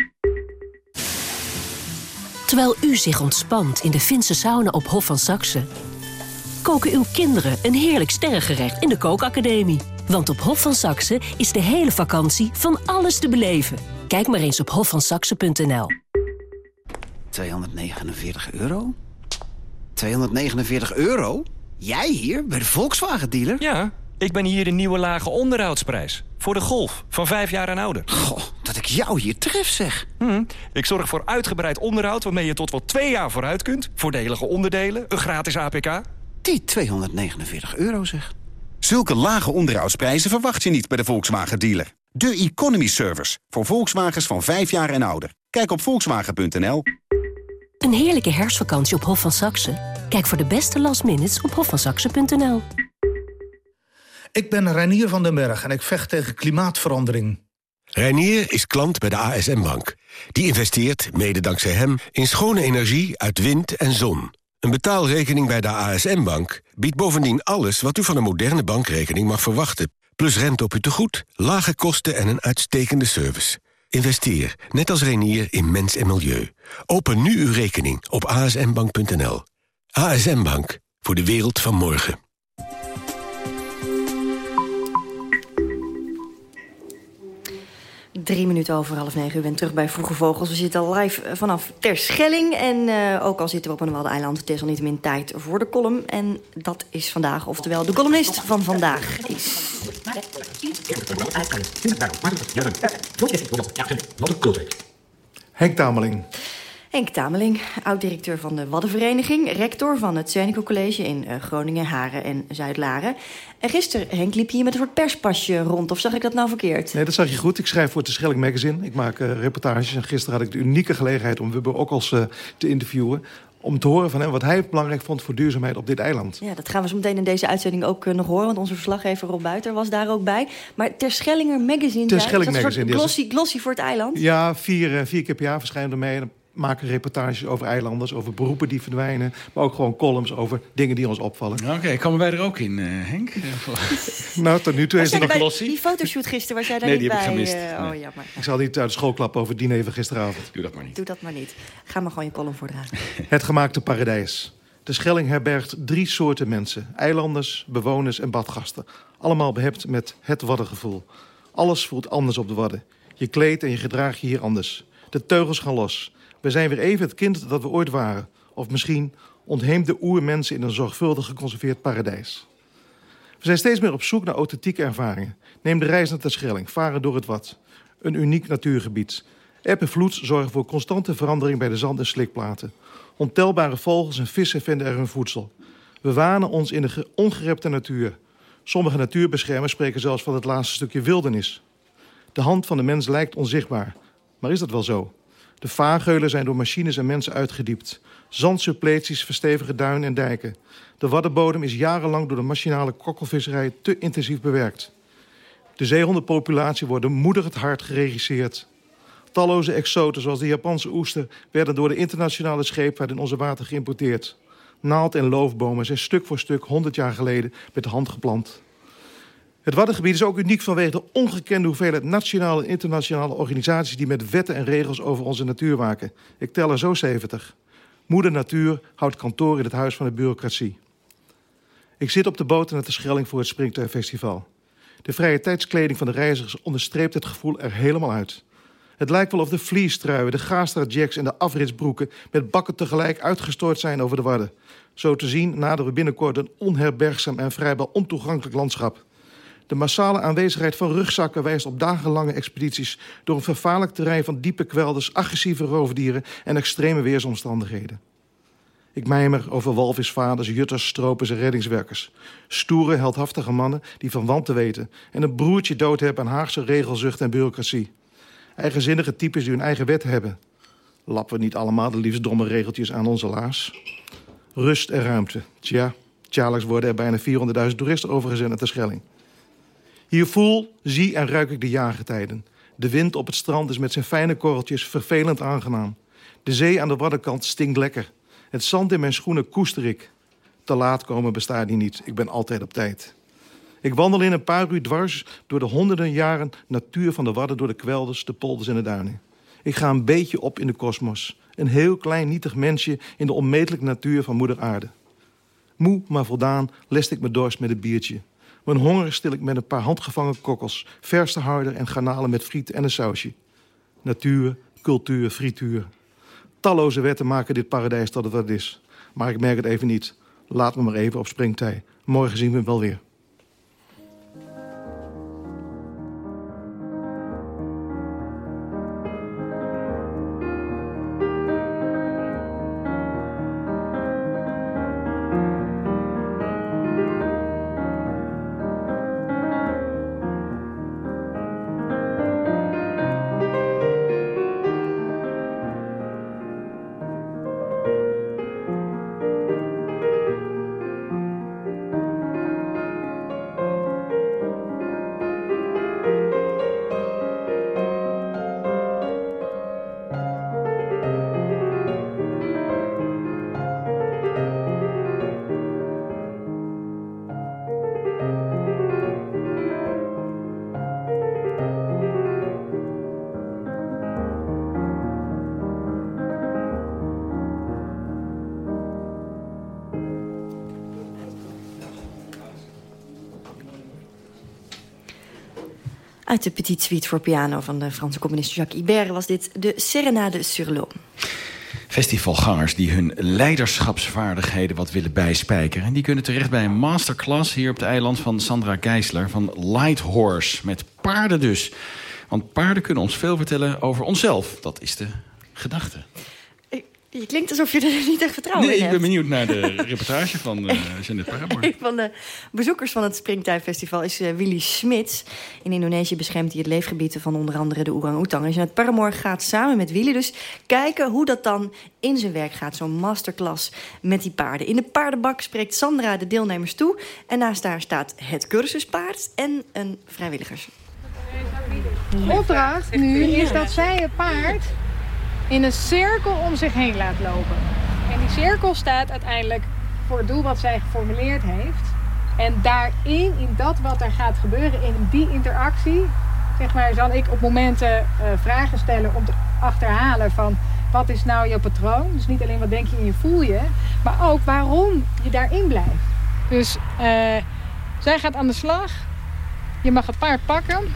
Terwijl u zich ontspant in de Finse sauna op Hof van Saxe... koken uw kinderen een heerlijk sterrengerecht in de kookacademie. Want op Hof van Saxe is de hele vakantie van alles te beleven. Kijk maar eens op hofvansaxe.nl. 249 euro? 249 euro? Jij hier, bij de Volkswagen-dealer? Ja, ik ben hier de nieuwe lage onderhoudsprijs. Voor de Golf, van vijf jaar en ouder. Goh, dat ik jou hier tref, zeg. Hm, ik zorg voor uitgebreid onderhoud waarmee je tot wel twee jaar vooruit kunt. Voordelige onderdelen, een gratis APK. Die 249 euro, zeg. Zulke lage onderhoudsprijzen verwacht je niet bij de Volkswagen-dealer. De Economy Service, voor Volkswagens van 5 jaar en ouder. Kijk op volkswagen.nl. Een heerlijke herfstvakantie op Hof van Saxe? Kijk voor de beste last minutes op hofvansaxe.nl. Ik ben Reinier van den Berg en ik vecht tegen klimaatverandering. Reinier is klant bij de ASM Bank. Die investeert, mede dankzij hem, in schone energie uit wind en zon. Een betaalrekening bij de ASM Bank biedt bovendien alles... wat u van een moderne bankrekening mag verwachten. Plus rente op uw tegoed, lage kosten en een uitstekende service. Investeer, net als Reinier, in mens en milieu. Open nu uw rekening op asmbank.nl. ASM Bank, voor de wereld van morgen. Drie minuten over half negen. U bent terug bij Vroege Vogels. We zitten live vanaf Terschelling. En uh, ook al zitten we op een Waddeneiland... het is al niet min tijd voor de column. En dat is vandaag, oftewel de columnist van vandaag is... Henk Tameling. Henk Tameling, oud-directeur van de Waddenvereniging... rector van het Zeunico College in uh, Groningen, Haren en Zuid-Laren. En gisteren, Henk, liep je hier met een soort perspasje rond. Of zag ik dat nou verkeerd? Nee, dat zag je goed. Ik schrijf voor het Schelling Magazine. Ik maak uh, reportages. En gisteren had ik de unieke gelegenheid om Wubber ook als uh, te interviewen om te horen van hem wat hij belangrijk vond voor duurzaamheid op dit eiland. Ja, dat gaan we zo meteen in deze uitzending ook uh, nog horen... want onze verslaggever Rob Buiter was daar ook bij. Maar Terschellinger Magazine... Terschelling ja, Magazine. Een soort glossy, glossy voor het eiland? Ja, vier, vier keer per jaar verschijnen er mee maken reportages over eilanders, over beroepen die verdwijnen... maar ook gewoon columns over dingen die ons opvallen. Oké, okay, komen wij er ook in, uh, Henk? nou, tot nu toe is het nog glossy. Die fotoshoot gisteren, was jij daar nee, niet die bij? Heb ik gemist. Uh, nee. Oh, jammer. Ik zal niet uit de school klappen over het diner van gisteravond. Doe dat maar niet. Doe dat maar niet. Ga maar gewoon je column voordragen. het gemaakte paradijs. De Schelling herbergt drie soorten mensen. Eilanders, bewoners en badgasten. Allemaal behept met het waddengevoel. Alles voelt anders op de wadden. Je kleedt en je gedraagt je hier anders. De teugels gaan los. We zijn weer even het kind dat we ooit waren. Of misschien ontheemde oermensen in een zorgvuldig geconserveerd paradijs. We zijn steeds meer op zoek naar authentieke ervaringen. Neem de reis naar de Schelling, varen door het Wad. Een uniek natuurgebied. Eb vloed zorgen voor constante verandering bij de zand- en slikplaten. Ontelbare vogels en vissen vinden er hun voedsel. We wanen ons in de ongerepte natuur. Sommige natuurbeschermers spreken zelfs van het laatste stukje wildernis. De hand van de mens lijkt onzichtbaar. Maar is dat wel zo? De vaargeulen zijn door machines en mensen uitgediept. Zandsuppleties verstevigen duinen en dijken. De waddenbodem is jarenlang door de machinale kokkelvisserij te intensief bewerkt. De zeehondenpopulatie wordt het hart geregisseerd. Talloze exoten zoals de Japanse oester... werden door de internationale scheepvaart in onze water geïmporteerd. Naald- en loofbomen zijn stuk voor stuk 100 jaar geleden met de hand geplant. Het Waddengebied is ook uniek vanwege de ongekende hoeveelheid nationale en internationale organisaties die met wetten en regels over onze natuur waken. Ik tel er zo 70. Moeder Natuur houdt kantoor in het Huis van de Bureaucratie. Ik zit op de boot naar de Schelling voor het Springtuinfestival. De vrije tijdskleding van de reizigers onderstreept het gevoel er helemaal uit. Het lijkt wel of de vliestruien, de Gastra-jacks en de afritsbroeken... met bakken tegelijk uitgestort zijn over de Wadden. Zo te zien naderen we binnenkort een onherbergzaam en vrijwel ontoegankelijk landschap. De massale aanwezigheid van rugzakken wijst op dagenlange expedities... door een vervaarlijk terrein van diepe kwelders, agressieve roofdieren... en extreme weersomstandigheden. Ik mijmer over walvisvaders, jutters, stropers en reddingswerkers. Stoere, heldhaftige mannen die van wanten weten... en een broertje dood hebben aan Haagse regelzucht en bureaucratie. Eigenzinnige types die hun eigen wet hebben. Lappen we niet allemaal de liefst domme regeltjes aan onze laars? Rust en ruimte. Tja, jaarlijks worden er bijna 400.000 toeristen overgezet naar de Schelling. Hier voel, zie en ruik ik de jaargetijden. De wind op het strand is met zijn fijne korreltjes vervelend aangenaam. De zee aan de waddenkant stinkt lekker. Het zand in mijn schoenen koester ik. Te laat komen bestaat hier niet. Ik ben altijd op tijd. Ik wandel in een paar uur dwars door de honderden jaren natuur van de wadden... door de kwelders, de polders en de duinen. Ik ga een beetje op in de kosmos. Een heel klein nietig mensje in de onmetelijke natuur van moeder aarde. Moe, maar voldaan, lest ik me dorst met een biertje. Mijn honger stil ik met een paar handgevangen kokkels... verste harder en garnalen met friet en een sausje. Natuur, cultuur, frituur. Talloze wetten maken dit paradijs tot het wat is. Maar ik merk het even niet. Laat me maar even op springtij. Morgen zien we hem wel weer. Uit de Petite Suite voor piano van de Franse communist Jacques Ibert... was dit de Serenade sur l'eau. Festivalgangers die hun leiderschapsvaardigheden wat willen bijspijkeren... die kunnen terecht bij een masterclass hier op het eiland van Sandra Geisler... van Light Horse, met paarden dus. Want paarden kunnen ons veel vertellen over onszelf. Dat is de gedachte. Je klinkt alsof je er niet echt vertrouwen nee, in ik hebt. ben benieuwd naar de reportage van uh, Jeannette Paramore. Een van de bezoekers van het Springtuinfestival is uh, Willy Smits. In Indonesië beschermt hij het leefgebied van onder andere de orang-oetang. En Jeannette Paramore gaat samen met Willy dus kijken hoe dat dan in zijn werk gaat. Zo'n masterclass met die paarden. In de paardenbak spreekt Sandra de deelnemers toe. En naast haar staat het cursuspaard en een vrijwilligers. Opdracht nu is dat zij het paard in een cirkel om zich heen laat lopen. En die cirkel staat uiteindelijk voor het doel wat zij geformuleerd heeft. En daarin, in dat wat er gaat gebeuren, in die interactie, zeg maar, zal ik op momenten uh, vragen stellen om te achterhalen van wat is nou jouw patroon. Dus niet alleen wat denk je en je voel je, maar ook waarom je daarin blijft. Dus uh, zij gaat aan de slag. Je mag het paard pakken.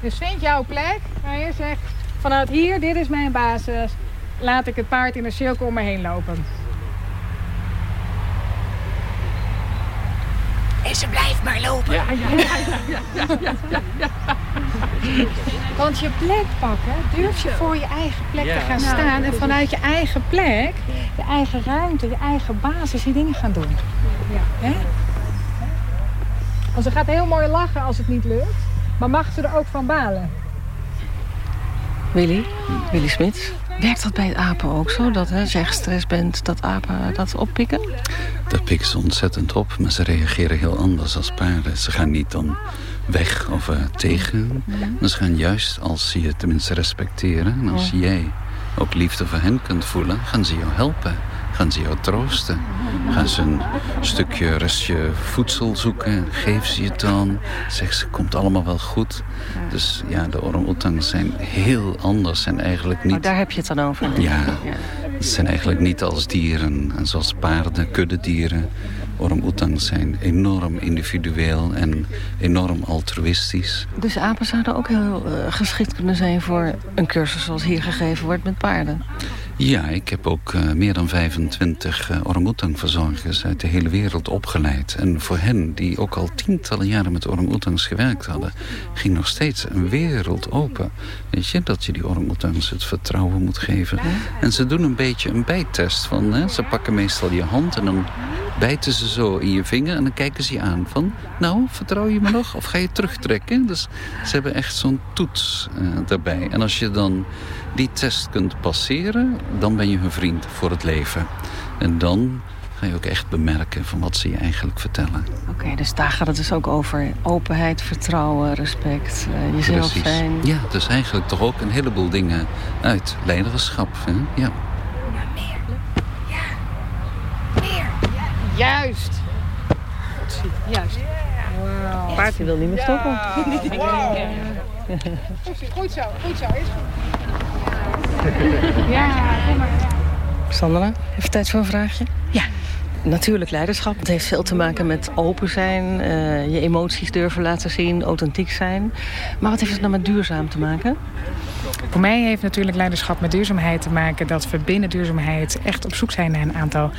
Dus vind jouw plek waar je zegt, vanuit hier, dit is mijn basis, laat ik het paard in een cirkel om me heen lopen. En ze blijft maar lopen. Ja, ja, ja, ja, ja, ja, ja, ja. Want je plek pakken, durf je voor je eigen plek te gaan staan en vanuit je eigen plek, je eigen ruimte, je eigen basis, die dingen gaan doen. Ja. Hè? Want ze gaat heel mooi lachen als het niet lukt, maar mag ze er ook van balen? Willy, Willy Smits. Werkt dat bij het apen ook zo? Dat hè, als jij gestrest bent, dat apen dat oppikken? Dat pikken ze ontzettend op, maar ze reageren heel anders als paarden. Ze gaan niet dan weg of uh, tegen. Maar ze gaan juist, als ze je tenminste respecteren... en als jij ook liefde voor hen kunt voelen, gaan ze jou helpen. Gaan ze jou troosten. Gaan ze een stukje restje voedsel zoeken. Geef ze je het dan. Zeg ze, komt allemaal wel goed. Dus ja, de orang-oetangs zijn heel anders. En eigenlijk niet... Oh, daar heb je het dan over? Ja, het zijn eigenlijk niet als dieren. En zoals paarden, kuddedieren. Orang-oetangs zijn enorm individueel en enorm altruïstisch. Dus apen zouden ook heel uh, geschikt kunnen zijn voor een cursus zoals hier gegeven wordt met paarden? Ja, ik heb ook uh, meer dan 25 uh, orang-oetang-verzorgers uit de hele wereld opgeleid. En voor hen, die ook al tientallen jaren met orang-oetangs gewerkt hadden... ging nog steeds een wereld open. Weet je, dat je die orang-oetangs het vertrouwen moet geven. En ze doen een beetje een bijtest van... Hè, ze pakken meestal je hand en dan bijten ze zo in je vinger... en dan kijken ze je aan van... nou, vertrouw je me nog of ga je terugtrekken? Dus ze hebben echt zo'n toets uh, daarbij. En als je dan die test kunt passeren, dan ben je hun vriend voor het leven. En dan ga je ook echt bemerken van wat ze je eigenlijk vertellen. Oké, okay, dus daar gaat het dus ook over openheid, vertrouwen, respect, uh, jezelf Precies. zijn. Ja, dus eigenlijk toch ook een heleboel dingen uit leiderschap. Hè? Ja. Juist. Juist. Wow. Paard wil niet meer stoppen. Ja. Wow. Goed zo, goed zo. Is Ja, kom maar. Sandra, even tijd voor een vraagje? Ja. Natuurlijk leiderschap. Het heeft veel te maken met open zijn, uh, je emoties durven laten zien, authentiek zijn. Maar wat heeft het nou met duurzaam te maken? Voor mij heeft natuurlijk leiderschap met duurzaamheid te maken dat we binnen duurzaamheid echt op zoek zijn naar een aantal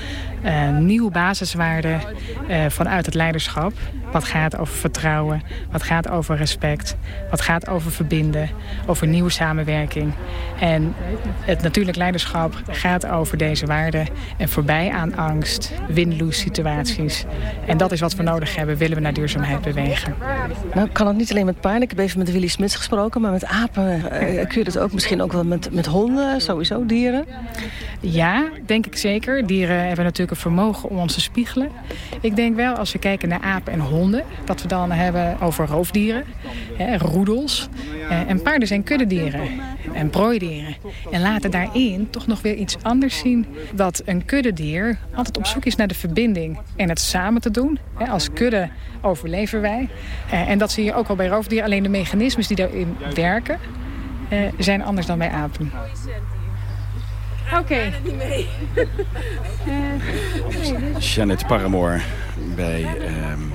uh, nieuwe basiswaarden uh, vanuit het leiderschap. Wat gaat over vertrouwen, wat gaat over respect, wat gaat over verbinden, over nieuwe samenwerking. En het natuurlijk leiderschap gaat over deze waarden en voorbij aan angst, win-lose situaties. En dat is wat we nodig hebben, willen we naar duurzaamheid bewegen. Nou, kan het niet alleen met paarden. Ik heb even met Willy Smits gesproken, maar met apen kun je ook misschien ook wel met, met honden, sowieso dieren? Ja, denk ik zeker. Dieren hebben natuurlijk een vermogen om ons te spiegelen. Ik denk wel, als we kijken naar apen en honden, dat we dan hebben over roofdieren, hè, roedels. Eh, en paarden zijn kuddedieren en prooidieren. En laten daarin toch nog weer iets anders zien. Dat een kuddedier altijd op zoek is naar de verbinding en het samen te doen. Als kudde overleven wij. Eh, en dat zie je ook al bij roofdieren. Alleen de mechanismes die daarin werken, uh, zijn anders dan bij apen. Oké. Okay. uh, Janet Paramoor bij um,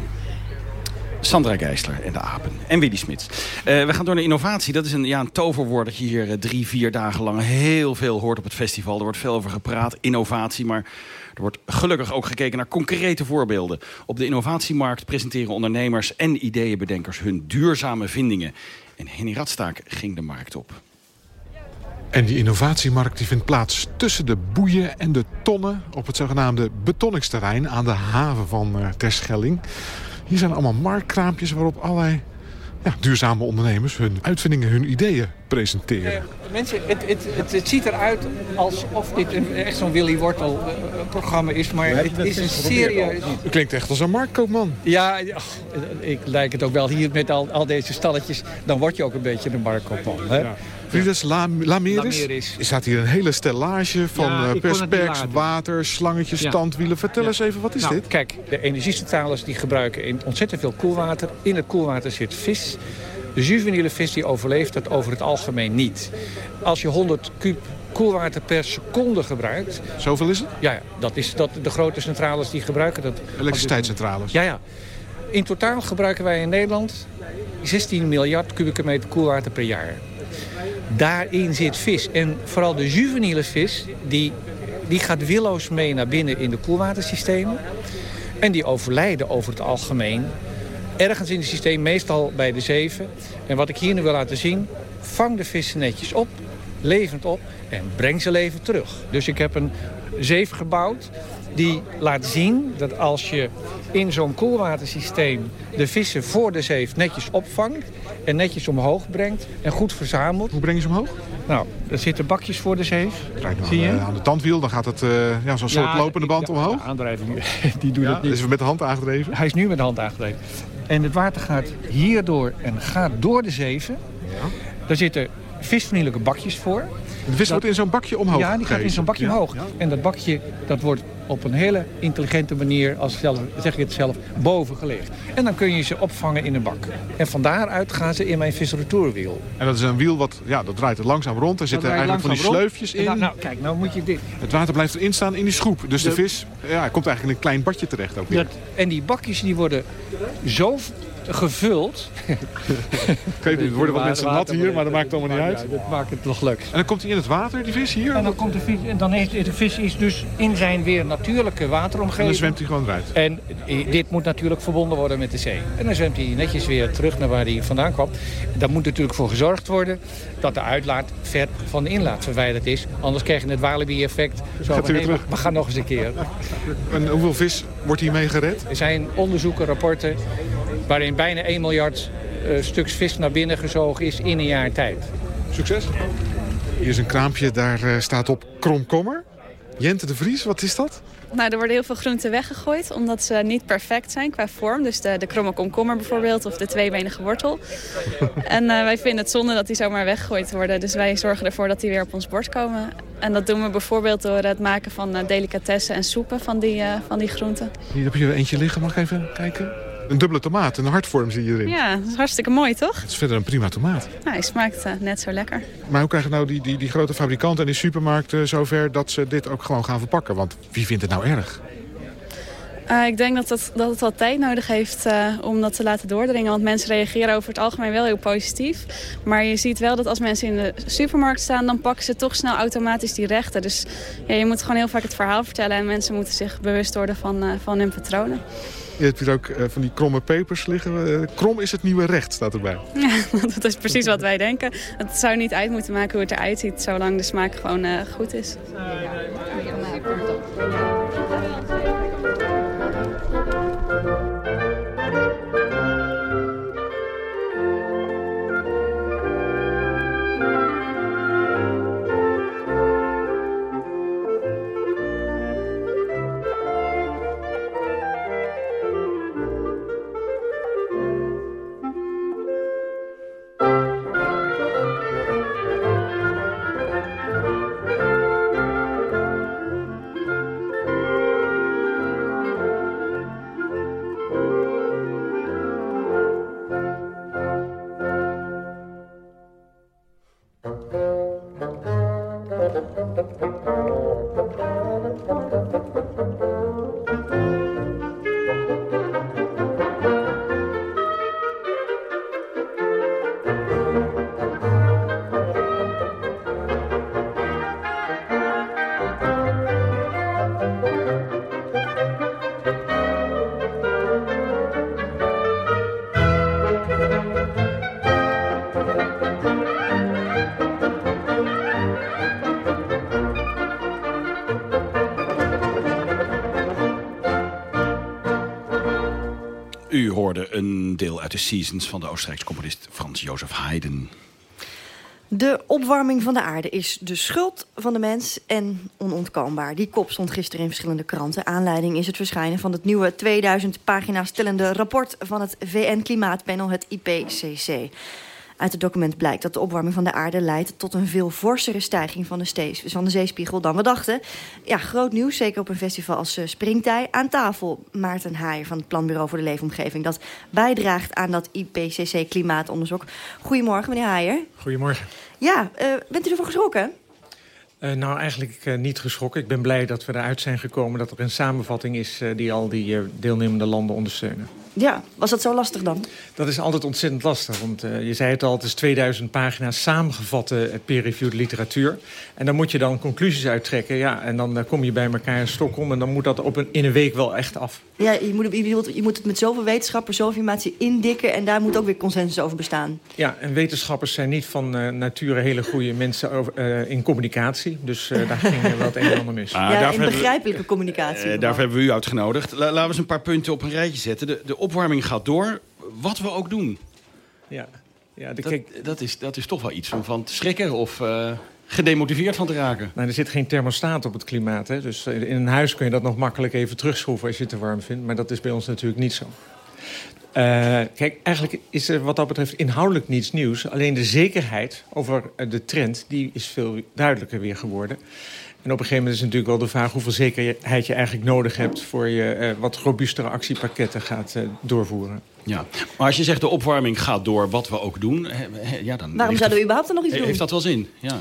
Sandra Geisler en de apen. En Willy Smits. Uh, we gaan door naar innovatie. Dat is een, ja, een toverwoord dat je hier uh, drie, vier dagen lang heel veel hoort op het festival. Er wordt veel over gepraat, innovatie, maar... Er wordt gelukkig ook gekeken naar concrete voorbeelden. Op de innovatiemarkt presenteren ondernemers en ideeënbedenkers hun duurzame vindingen. En Henny Radstaak ging de markt op. En die innovatiemarkt die vindt plaats tussen de boeien en de tonnen... op het zogenaamde betonningsterrein aan de haven van uh, Terschelling. Hier zijn allemaal marktkraampjes waarop allerlei ja, duurzame ondernemers... hun uitvindingen, hun ideeën presenteren. Uh, mensen, het, het, het, het, ziet eruit alsof dit een, echt zo'n Willy Wortel uh, programma is... maar het, het is een serieus... U klinkt echt als een marktkoopman. Ja, ach, ik lijk het ook wel hier met al, al deze stalletjes. Dan word je ook een beetje een marktkoopman. Hè? Ja. Fridas Lam Lameris. Lameris. Er staat hier een hele stellage van Ja, het perspex, water, slangetjes, Ja. standwielen. Vertel Ja. eens even, wat is Nou, dit? Kijk, de energiecentrales die gebruiken in ontzettend veel koelwater. In het koelwater zit vis. De juveniele vis die overleeft dat over het algemeen niet. Als je 100 kub koelwater per seconde gebruikt... Zoveel is het? Ja, ja, dat is dat de grote centrales die gebruiken dat. Elektriciteitscentrales. Ja, ja. In totaal gebruiken wij in Nederland 16 miljard kubieke meter koelwater per jaar. Daarin zit vis. En vooral de juveniele vis, die, die gaat willoos mee naar binnen in de koelwatersystemen. En die overlijden over het algemeen ergens in het systeem, meestal bij de zeven. En wat ik hier nu wil laten zien, vang de vissen netjes op, levend op en breng ze levend terug. Dus ik heb een zeef gebouwd die laat zien dat als je in zo'n koelwatersysteem de vissen voor de zeef netjes opvangt en netjes omhoog brengt en goed verzamelt. Hoe breng je ze omhoog? Nou, er zitten bakjes voor de zeef. Kijk nou, Zie je? eh, aan de tandwiel, dan gaat het eh, ja, zo'n soort Ja, lopende band omhoog. De aandrijving, die doet Ja, het niet. is met de hand aangedreven? Hij is nu met de hand aangedreven. En het water gaat hierdoor en gaat door de zeven. Daar zitten visvriendelijke bakjes voor. De vis wordt in zo'n bakje omhoog Ja, die gaat in zo'n bakje Ja. omhoog. En dat bakje dat wordt op een hele intelligente manier, als zelf, zeg ik het zelf, boven gelegd. En dan kun je ze opvangen in een bak. En van daaruit gaan ze in mijn visretourwiel. En dat is een wiel wat, ja, dat draait er langzaam rond. Er zitten eigenlijk van die sleufjes in. Nou, nou, kijk, nou moet je dit... Het water blijft erin staan in die schroep. Dus de, De- vis ja, komt eigenlijk in een klein badje terecht ook weer. Dat, en die bakjes die worden zo gevuld. Niet, er worden wat mensen nat hier, maar dat maakt allemaal niet uit. Ja, dat maakt het nog leuk. En dan komt hij in het water, die vis hier? En dan, komt de vis, en dan is de vis is dus in zijn weer natuurlijke wateromgeving. En dan zwemt hij gewoon eruit. En dit moet natuurlijk verbonden worden met de zee. En dan zwemt hij netjes weer terug naar waar hij vandaan kwam. Daar moet natuurlijk voor gezorgd worden dat de uitlaat ver van de inlaat verwijderd is. Anders krijg je het Walibi-effect. Nee? We gaan nog eens een keer. En hoeveel vis wordt hiermee gered? Er zijn onderzoeken, rapporten... waarin bijna 1 miljard eh, stuks vis naar binnen gezogen is in een jaar tijd. Succes. Hier is een kraampje, daar eh, staat op kromkommer. Jente de Vries, wat is dat? Nou, er worden heel veel groenten weggegooid omdat ze niet perfect zijn qua vorm. Dus de, de kromme komkommer bijvoorbeeld of de tweebenige wortel. en eh, wij vinden het zonde dat die zomaar weggegooid worden. Dus wij zorgen ervoor dat die weer op ons bord komen. En dat doen we bijvoorbeeld door het maken van delicatessen en soepen van die, eh, van die groenten. Hier heb je er eentje liggen, mag ik even kijken? Een dubbele tomaat, een hartvorm zie je erin. Ja, dat is hartstikke mooi toch? Het is verder een prima tomaat. Nou, hij smaakt eh, net zo lekker. Maar hoe krijgen nou die, die, die grote fabrikanten en die supermarkten zover dat ze dit ook gewoon gaan verpakken? Want wie vindt het nou erg? Eh, ik denk dat het, dat het wat tijd nodig heeft eh, om dat te laten doordringen. Want mensen reageren over het algemeen wel heel positief. Maar je ziet wel dat als mensen in de supermarkt staan... dan pakken ze toch snel automatisch die rechten. Dus ja, je moet gewoon heel vaak het verhaal vertellen... en mensen moeten zich bewust worden van, eh, van hun patronen. Je hebt hier ook eh, van die kromme pepers liggen. Eh, krom is het nieuwe recht, staat erbij. Ja, dat is precies wat wij denken. Het zou niet uit moeten maken hoe het eruit ziet... zolang de smaak gewoon eh, goed is. U Seasons van de Oostenrijkse componist Frans Jozef Haydn. De opwarming van de aarde is de schuld van de mens en onontkoombaar. Die kop stond gisteren in verschillende kranten. Aanleiding is het verschijnen van het nieuwe 2000 pagina's tellende rapport van het VN-klimaatpanel, het IPCC. Uit het document blijkt dat de opwarming van de aarde leidt tot een veel forsere stijging van de, stees, van de zeespiegel dan we dachten. Ja, groot nieuws, zeker op een festival als eh, Springtij. Aan tafel Maarten Haaier van het Planbureau voor de Leefomgeving... dat bijdraagt aan dat IPCC-klimaatonderzoek. Goedemorgen, meneer Haaier. Goedemorgen. Ja, eh, bent u ervan geschrokken? Uh, nou, eigenlijk uh, niet geschrokken. Ik ben blij dat we eruit zijn gekomen... dat er een samenvatting is uh, die al die deelnemende landen ondersteunen. Ja, was dat zo lastig dan? Dat is altijd ontzettend lastig. Want je zei het al, het is 2000 pagina's samengevatte peer-reviewed literatuur. En daar moet je dan conclusies uittrekken. Ja, en dan kom je bij elkaar in Stockholm. En dan moet dat op een, in een week wel echt af. Ja, je moet, je, je moet het met zoveel wetenschappers, zoveel informatie indikken. En daar moet ook weer consensus over bestaan. Ja, en wetenschappers zijn niet van nature hele goede mensen over, in communicatie. Dus daar ging wel het een en ander mis. Ah, ja, in begrijpelijke we, communicatie. daarvoor hebben we u uitgenodigd. La, laten we eens een paar punten op een rijtje zetten. De, de opwarming gaat door, wat we ook doen. Ja, ja de, dat, kijk, dat, is, dat is toch wel iets om van te schrikken of uh, gedemotiveerd van te raken. Nou, er zit geen thermostaat op het klimaat. Hè? Dus in een huis kun je dat nog makkelijk even terugschroeven als je het te warm vindt. Maar dat is bij ons natuurlijk niet zo. Uh, kijk, eigenlijk is er wat dat betreft inhoudelijk niets nieuws. Alleen de zekerheid over de trend die is veel duidelijker weer geworden. En op een gegeven moment is natuurlijk wel de vraag... hoeveel zekerheid je eigenlijk nodig hebt... voor je uh, wat robuustere actiepakketten gaat uh, doorvoeren. Ja, maar als je zegt de opwarming gaat door wat we ook doen... ja, dan Waarom zouden we überhaupt er nog iets doen? Heeft dat wel zin? Ja.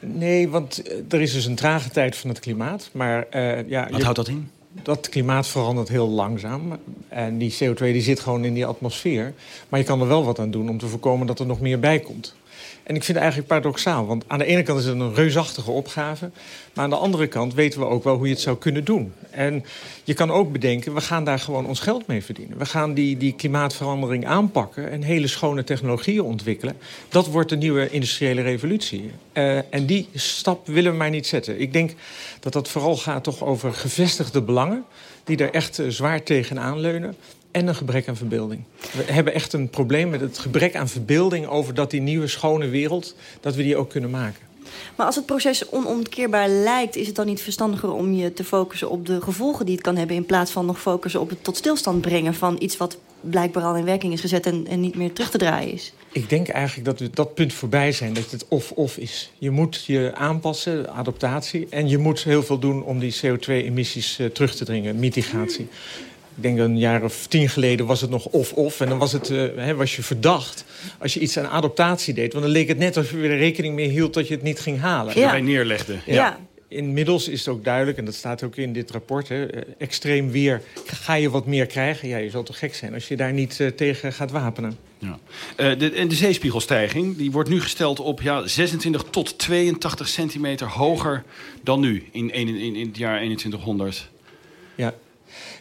Nee, want er is dus een trage tijd van het klimaat. Maar, uh, ja, wat houdt dat in? Dat klimaat verandert heel langzaam. En die CO2 die zit gewoon in die atmosfeer. Maar je kan er wel wat aan doen om te voorkomen dat er nog meer bij komt. En ik vind het eigenlijk paradoxaal. Want aan de ene kant is het een reusachtige opgave. Maar aan de andere kant weten we ook wel hoe je het zou kunnen doen. En je kan ook bedenken, we gaan daar gewoon ons geld mee verdienen. We gaan die, die klimaatverandering aanpakken en hele schone technologieën ontwikkelen. Dat wordt de nieuwe industriële revolutie. Uh, en die stap willen we maar niet zetten. Ik denk dat dat vooral gaat toch over gevestigde belangen... die er echt uh, zwaar tegenaan leunen en een gebrek aan verbeelding. We hebben echt een probleem met het gebrek aan verbeelding... over dat die nieuwe schone wereld, dat we die ook kunnen maken. Maar als het proces onomkeerbaar lijkt... is het dan niet verstandiger om je te focussen op de gevolgen die het kan hebben... in plaats van nog focussen op het tot stilstand brengen... van iets wat blijkbaar al in werking is gezet en, en niet meer terug te draaien is? Ik denk eigenlijk dat we dat punt voorbij zijn, dat het of-of is. Je moet je aanpassen, adaptatie... en je moet heel veel doen om die CO2-emissies uh, terug te dringen, mitigatie ik denk een jaar of tien geleden was het nog of-of. En dan was, het, uh, was je verdacht als je iets aan adaptatie deed. Want dan leek het net alsof je er rekening mee hield dat je het niet ging halen. Ja. Je neerlegde. Ja. ja. Inmiddels is het ook duidelijk, en dat staat ook in dit rapport... Hè, extreem weer, ga je wat meer krijgen? Ja, je zal toch gek zijn als je daar niet uh, tegen gaat wapenen. Ja. Uh, de, en de zeespiegelstijging die wordt nu gesteld op ja, 26 tot 82 centimeter hoger dan nu in, in, in, in het jaar 2100. Ja,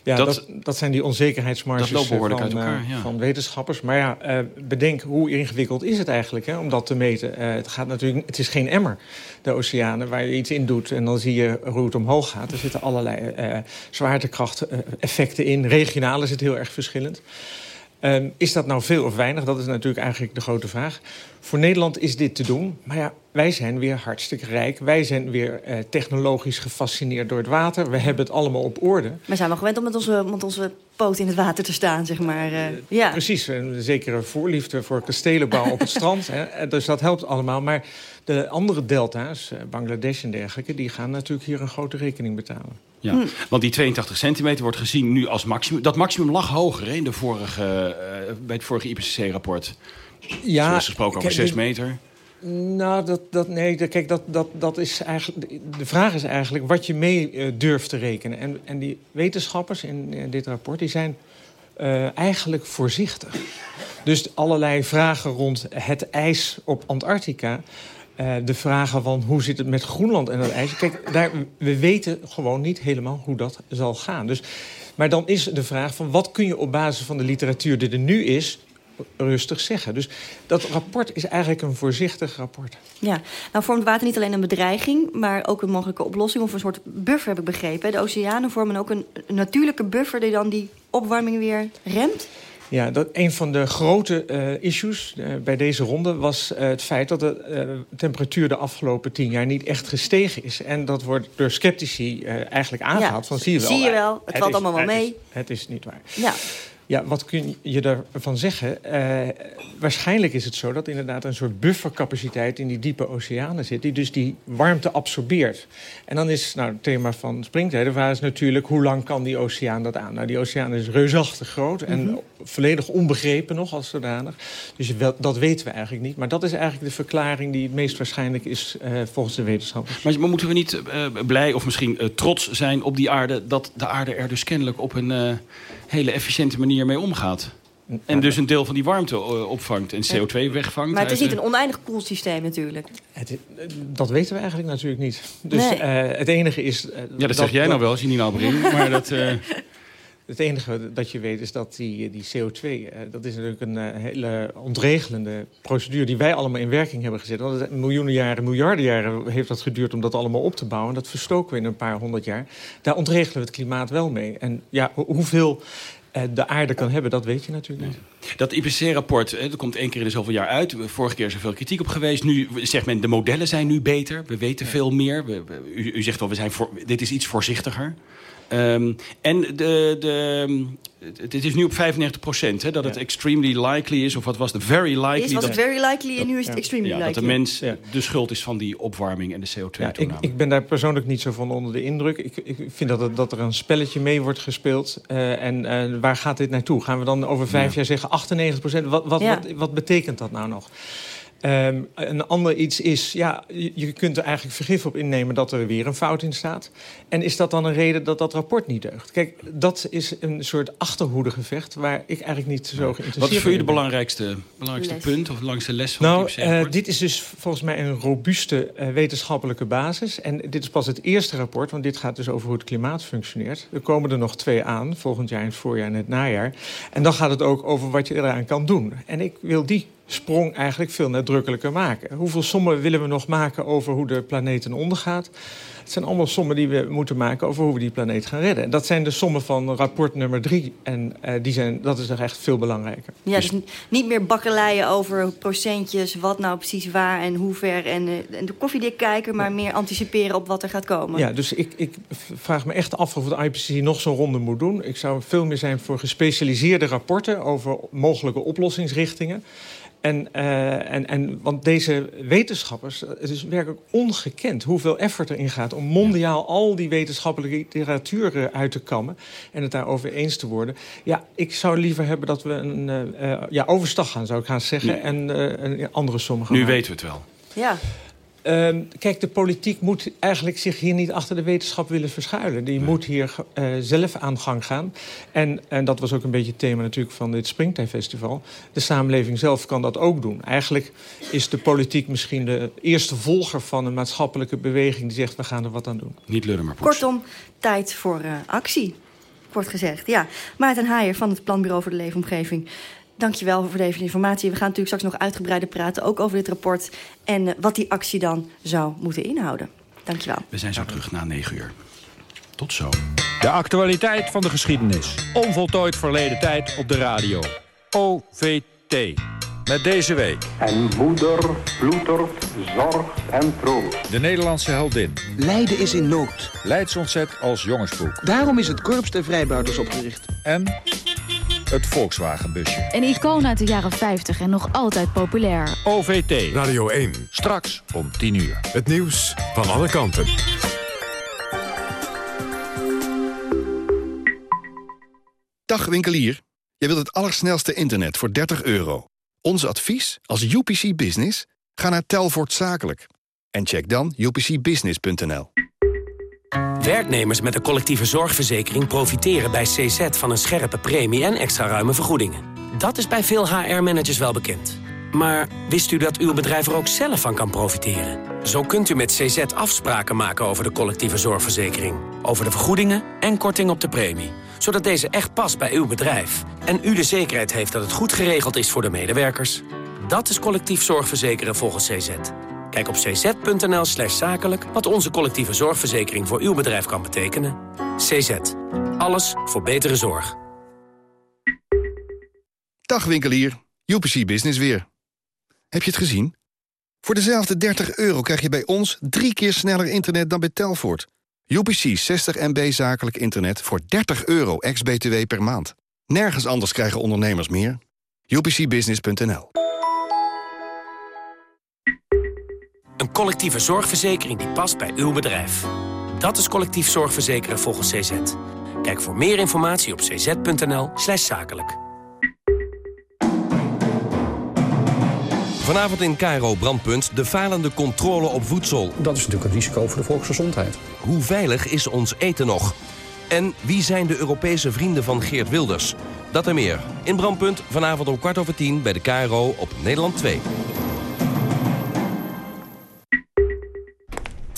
ja, dat, dat, dat, zijn die onzekerheidsmarges van, uit elkaar, ja. van wetenschappers. Maar ja, uh, bedenk hoe ingewikkeld is het eigenlijk hè, om dat te meten. Het, gaat natuurlijk, het is geen emmer, de oceanen, waar je iets in doet... en dan zie je hoe het omhoog gaat. Er zitten allerlei zwaartekracht-effecten in. Regionaal is het heel erg verschillend. Uh, is dat nou veel of weinig? Dat is natuurlijk eigenlijk de grote vraag. Voor Nederland is dit te doen. Maar ja, wij zijn weer hartstikke rijk. Wij zijn weer uh, technologisch gefascineerd door het water. We hebben het allemaal op orde. We zijn wel gewend om met onze, met onze poot in het water te staan, zeg maar. Uh, ja. Precies, een zekere voorliefde voor kastelenbouw op het strand. Hè. Dus dat helpt allemaal. Maar de andere delta's, Bangladesh en dergelijke... die gaan natuurlijk hier een grote rekening betalen. Ja, hm. want die 82 centimeter wordt gezien nu als maximum. Dat maximum lag hoger hè, in de vorige, uh, bij het vorige IPCC-rapport. Ja, Zoals gesproken over 6 meter. Nou, dat, dat, nee, kijk, dat, dat, dat is eigenlijk, de vraag is eigenlijk wat je mee uh, durft te rekenen. En, en die wetenschappers in, in dit rapport die zijn uh, eigenlijk voorzichtig. Dus allerlei vragen rond het ijs op Antarctica... Uh, de vragen van hoe zit het met Groenland en dat ijs. Kijk, daar, we weten gewoon niet helemaal hoe dat zal gaan. Dus, maar dan is de vraag van wat kun je op basis van de literatuur die er nu is rustig zeggen. Dus dat rapport is eigenlijk een voorzichtig rapport. Ja, nou vormt water niet alleen een bedreiging... maar ook een mogelijke oplossing of een soort buffer, heb ik begrepen. De oceanen vormen ook een natuurlijke buffer... die dan die opwarming weer remt? Ja, dat, een van de grote uh, issues uh, bij deze ronde was uh, het feit dat de temperatuur de afgelopen tien jaar niet echt gestegen is. En dat wordt door sceptici eigenlijk aangehaald. Ja, van, zie je wel, zie je wel het, het valt is, allemaal wel mee. Het is, het is niet waar. Ja. Ja, wat kun je daarvan zeggen? Uh, waarschijnlijk is het zo dat inderdaad een soort buffercapaciteit... in die diepe oceanen zit, die dus die warmte absorbeert. En dan is nou, het thema van springtijd... de vraag is natuurlijk, hoe lang kan die oceaan dat aan? Nou, die oceaan is reusachtig groot en mm -hmm. volledig onbegrepen nog als zodanig. Dus wel, dat weten we eigenlijk niet. Maar dat is eigenlijk de verklaring die het meest waarschijnlijk is... Uh, volgens de wetenschappers. Maar, maar, moeten we niet uh, blij of misschien trots zijn op die aarde... dat de aarde er dus kennelijk op een hele efficiënte manier mee omgaat. En dus een deel van die warmte eh, opvangt en CO2 wegvangt. Maar het is niet een oneindig koelsysteem natuurlijk. Het, dat weten we eigenlijk natuurlijk niet. Dus nee. uh, het enige is... Uh, ja, dat, dat, zeg jij nou wel als je niet nou brengt. maar dat... Het enige dat je weet is dat die, die CO2... dat is natuurlijk een hele ontregelende procedure... die wij allemaal in werking hebben gezet. Want miljoenen jaren, miljarden jaren heeft dat geduurd... om dat allemaal op te bouwen. Dat verstoken we in een paar honderd jaar. Daar ontregelen we het klimaat wel mee. En ja, hoeveel de aarde kan hebben, dat weet je natuurlijk niet. Dat IPCC-rapport, dat komt één keer in de zoveel jaar uit. Vorige keer is er veel kritiek op geweest. Nu zegt men, de modellen zijn nu beter. We weten ja. veel meer. We, we, u, u, zegt wel, we zijn voor, dit is iets voorzichtiger. Ehm, en de, de, het is nu op 95 procent, hè, dat het extremely likely is. Of wat was het? Very likely. Eerst was het dat, very likely en nu is het extremely ja, likely. dat de mens de schuld is van die opwarming en de CO2-toename. ik, ik ben daar persoonlijk niet zo van onder de indruk. Ik, ik vind dat, er, dat er een spelletje mee wordt gespeeld. Uh, en uh, waar gaat dit naartoe? Gaan we dan over vijf ja. jaar zeggen 98 procent? Wat, wat, ja. wat, wat betekent dat nou nog? Um, een ander iets is, ja, je, je kunt er eigenlijk vergif op innemen dat er weer een fout in staat. En is dat dan een reden dat dat rapport niet deugt? Kijk, dat is een soort achterhoedegevecht waar ik eigenlijk niet zo geïnteresseerd ben. Wat is voor u de belangrijkste, belangrijkste punt of de belangrijkste les van nou, het Nou, uh, dit is dus volgens mij een robuuste uh, wetenschappelijke basis. En dit is pas het eerste rapport, want dit gaat dus over hoe het klimaat functioneert. Er komen er nog twee aan, volgend jaar in het voorjaar en het najaar. En dan gaat het ook over wat je eraan kan doen. En ik wil die sprong eigenlijk veel nadrukkelijker maken. Hoeveel sommen willen we nog maken over hoe de planeet ten onder gaat? Het zijn allemaal sommen die we moeten maken over hoe we die planeet gaan redden. En dat zijn de sommen van rapport nummer drie. En uh, die zijn, dat is nog echt veel belangrijker. Ja, dus niet meer bakkeleien over procentjes, wat nou precies waar en hoe ver. En, uh, en de koffiedik kijken, maar meer anticiperen op wat er gaat komen. Ja, dus ik, ik vraag me echt af of de IPCC nog zo'n ronde moet doen. Ik zou veel meer zijn voor gespecialiseerde rapporten over mogelijke oplossingsrichtingen. En, uh, en, en, want deze wetenschappers, het is werkelijk ongekend hoeveel effort erin gaat om mondiaal al die wetenschappelijke literatuur uit te kammen en het daarover eens te worden. Ja, ik zou liever hebben dat we een uh, ja, overstag gaan, zou ik gaan zeggen, ja. en uh, een andere sommen gaan Nu maken. weten we het wel. Ja. Uh, kijk, de politiek moet eigenlijk zich hier niet achter de wetenschap willen verschuilen. Die nee. moet hier uh, zelf aan gang gaan. En, en dat was ook een beetje het thema natuurlijk van dit Springtime-festival. De samenleving zelf kan dat ook doen. Eigenlijk is de politiek misschien de eerste volger van een maatschappelijke beweging... die zegt, we gaan er wat aan doen. Niet lullen, maar poets. Kortom, tijd voor uh, actie, wordt gezegd. Ja, Maarten Haier van het Planbureau voor de Leefomgeving... Dankjewel voor deze informatie. We gaan natuurlijk straks nog uitgebreider praten, ook over dit rapport... en uh, wat die actie dan zou moeten inhouden. Dankjewel. We zijn zo terug na 9 uur. Tot zo. De actualiteit van de geschiedenis. Onvoltooid verleden tijd op de radio. OVT. Met deze week. En moeder ploetert, zorgt en troost. De Nederlandse heldin. Leiden is in nood. Leidsontzet als jongensboek. Daarom is het Korps der Vrijbuiters opgericht. En het Volkswagenbusje. Een icoon uit de jaren 50 en nog altijd populair. OVT. Radio 1. Straks om 10 uur. Het nieuws van alle kanten. Dag winkelier. Jij wilt het allersnelste internet voor 30 euro. Ons advies als UPC Business? Ga naar Telvoort Zakelijk. En check dan upcbusiness.nl. Werknemers met een collectieve zorgverzekering profiteren bij CZ van een scherpe premie en extra ruime vergoedingen. Dat is bij veel HR-managers wel bekend. Maar wist u dat uw bedrijf er ook zelf van kan profiteren? Zo kunt u met CZ afspraken maken over de collectieve zorgverzekering. Over de vergoedingen en korting op de premie. Zodat deze echt past bij uw bedrijf. En u de zekerheid heeft dat het goed geregeld is voor de medewerkers. Dat is collectief zorgverzekeren volgens CZ. Kijk op cz.nl slash zakelijk wat onze collectieve zorgverzekering voor uw bedrijf kan betekenen. CZ. Alles voor betere zorg. Dag winkelier, UPC Business weer. Heb je het gezien? Voor dezelfde 30 euro krijg je bij ons drie keer sneller internet dan bij Telfort. UPC 60 MB zakelijk internet voor 30 euro ex-BTW per maand. Nergens anders krijgen ondernemers meer. UPCbusiness.nl Een collectieve zorgverzekering die past bij uw bedrijf. Dat is collectief zorgverzekeren volgens CZ. Kijk voor meer informatie op cz.nl slash zakelijk. Vanavond in Cairo Brandpunt de falende controle op voedsel. Dat is natuurlijk een risico voor de volksgezondheid. Hoe veilig is ons eten nog? En wie zijn de Europese vrienden van Geert Wilders? Dat en meer. In Brandpunt vanavond om kwart over tien bij de KRO op Nederland 2.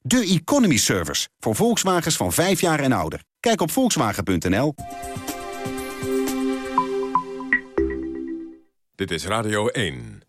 De Economy Service, voor Volkswagens van 5 jaar en ouder. Kijk op volkswagen.nl. Dit is Radio 1.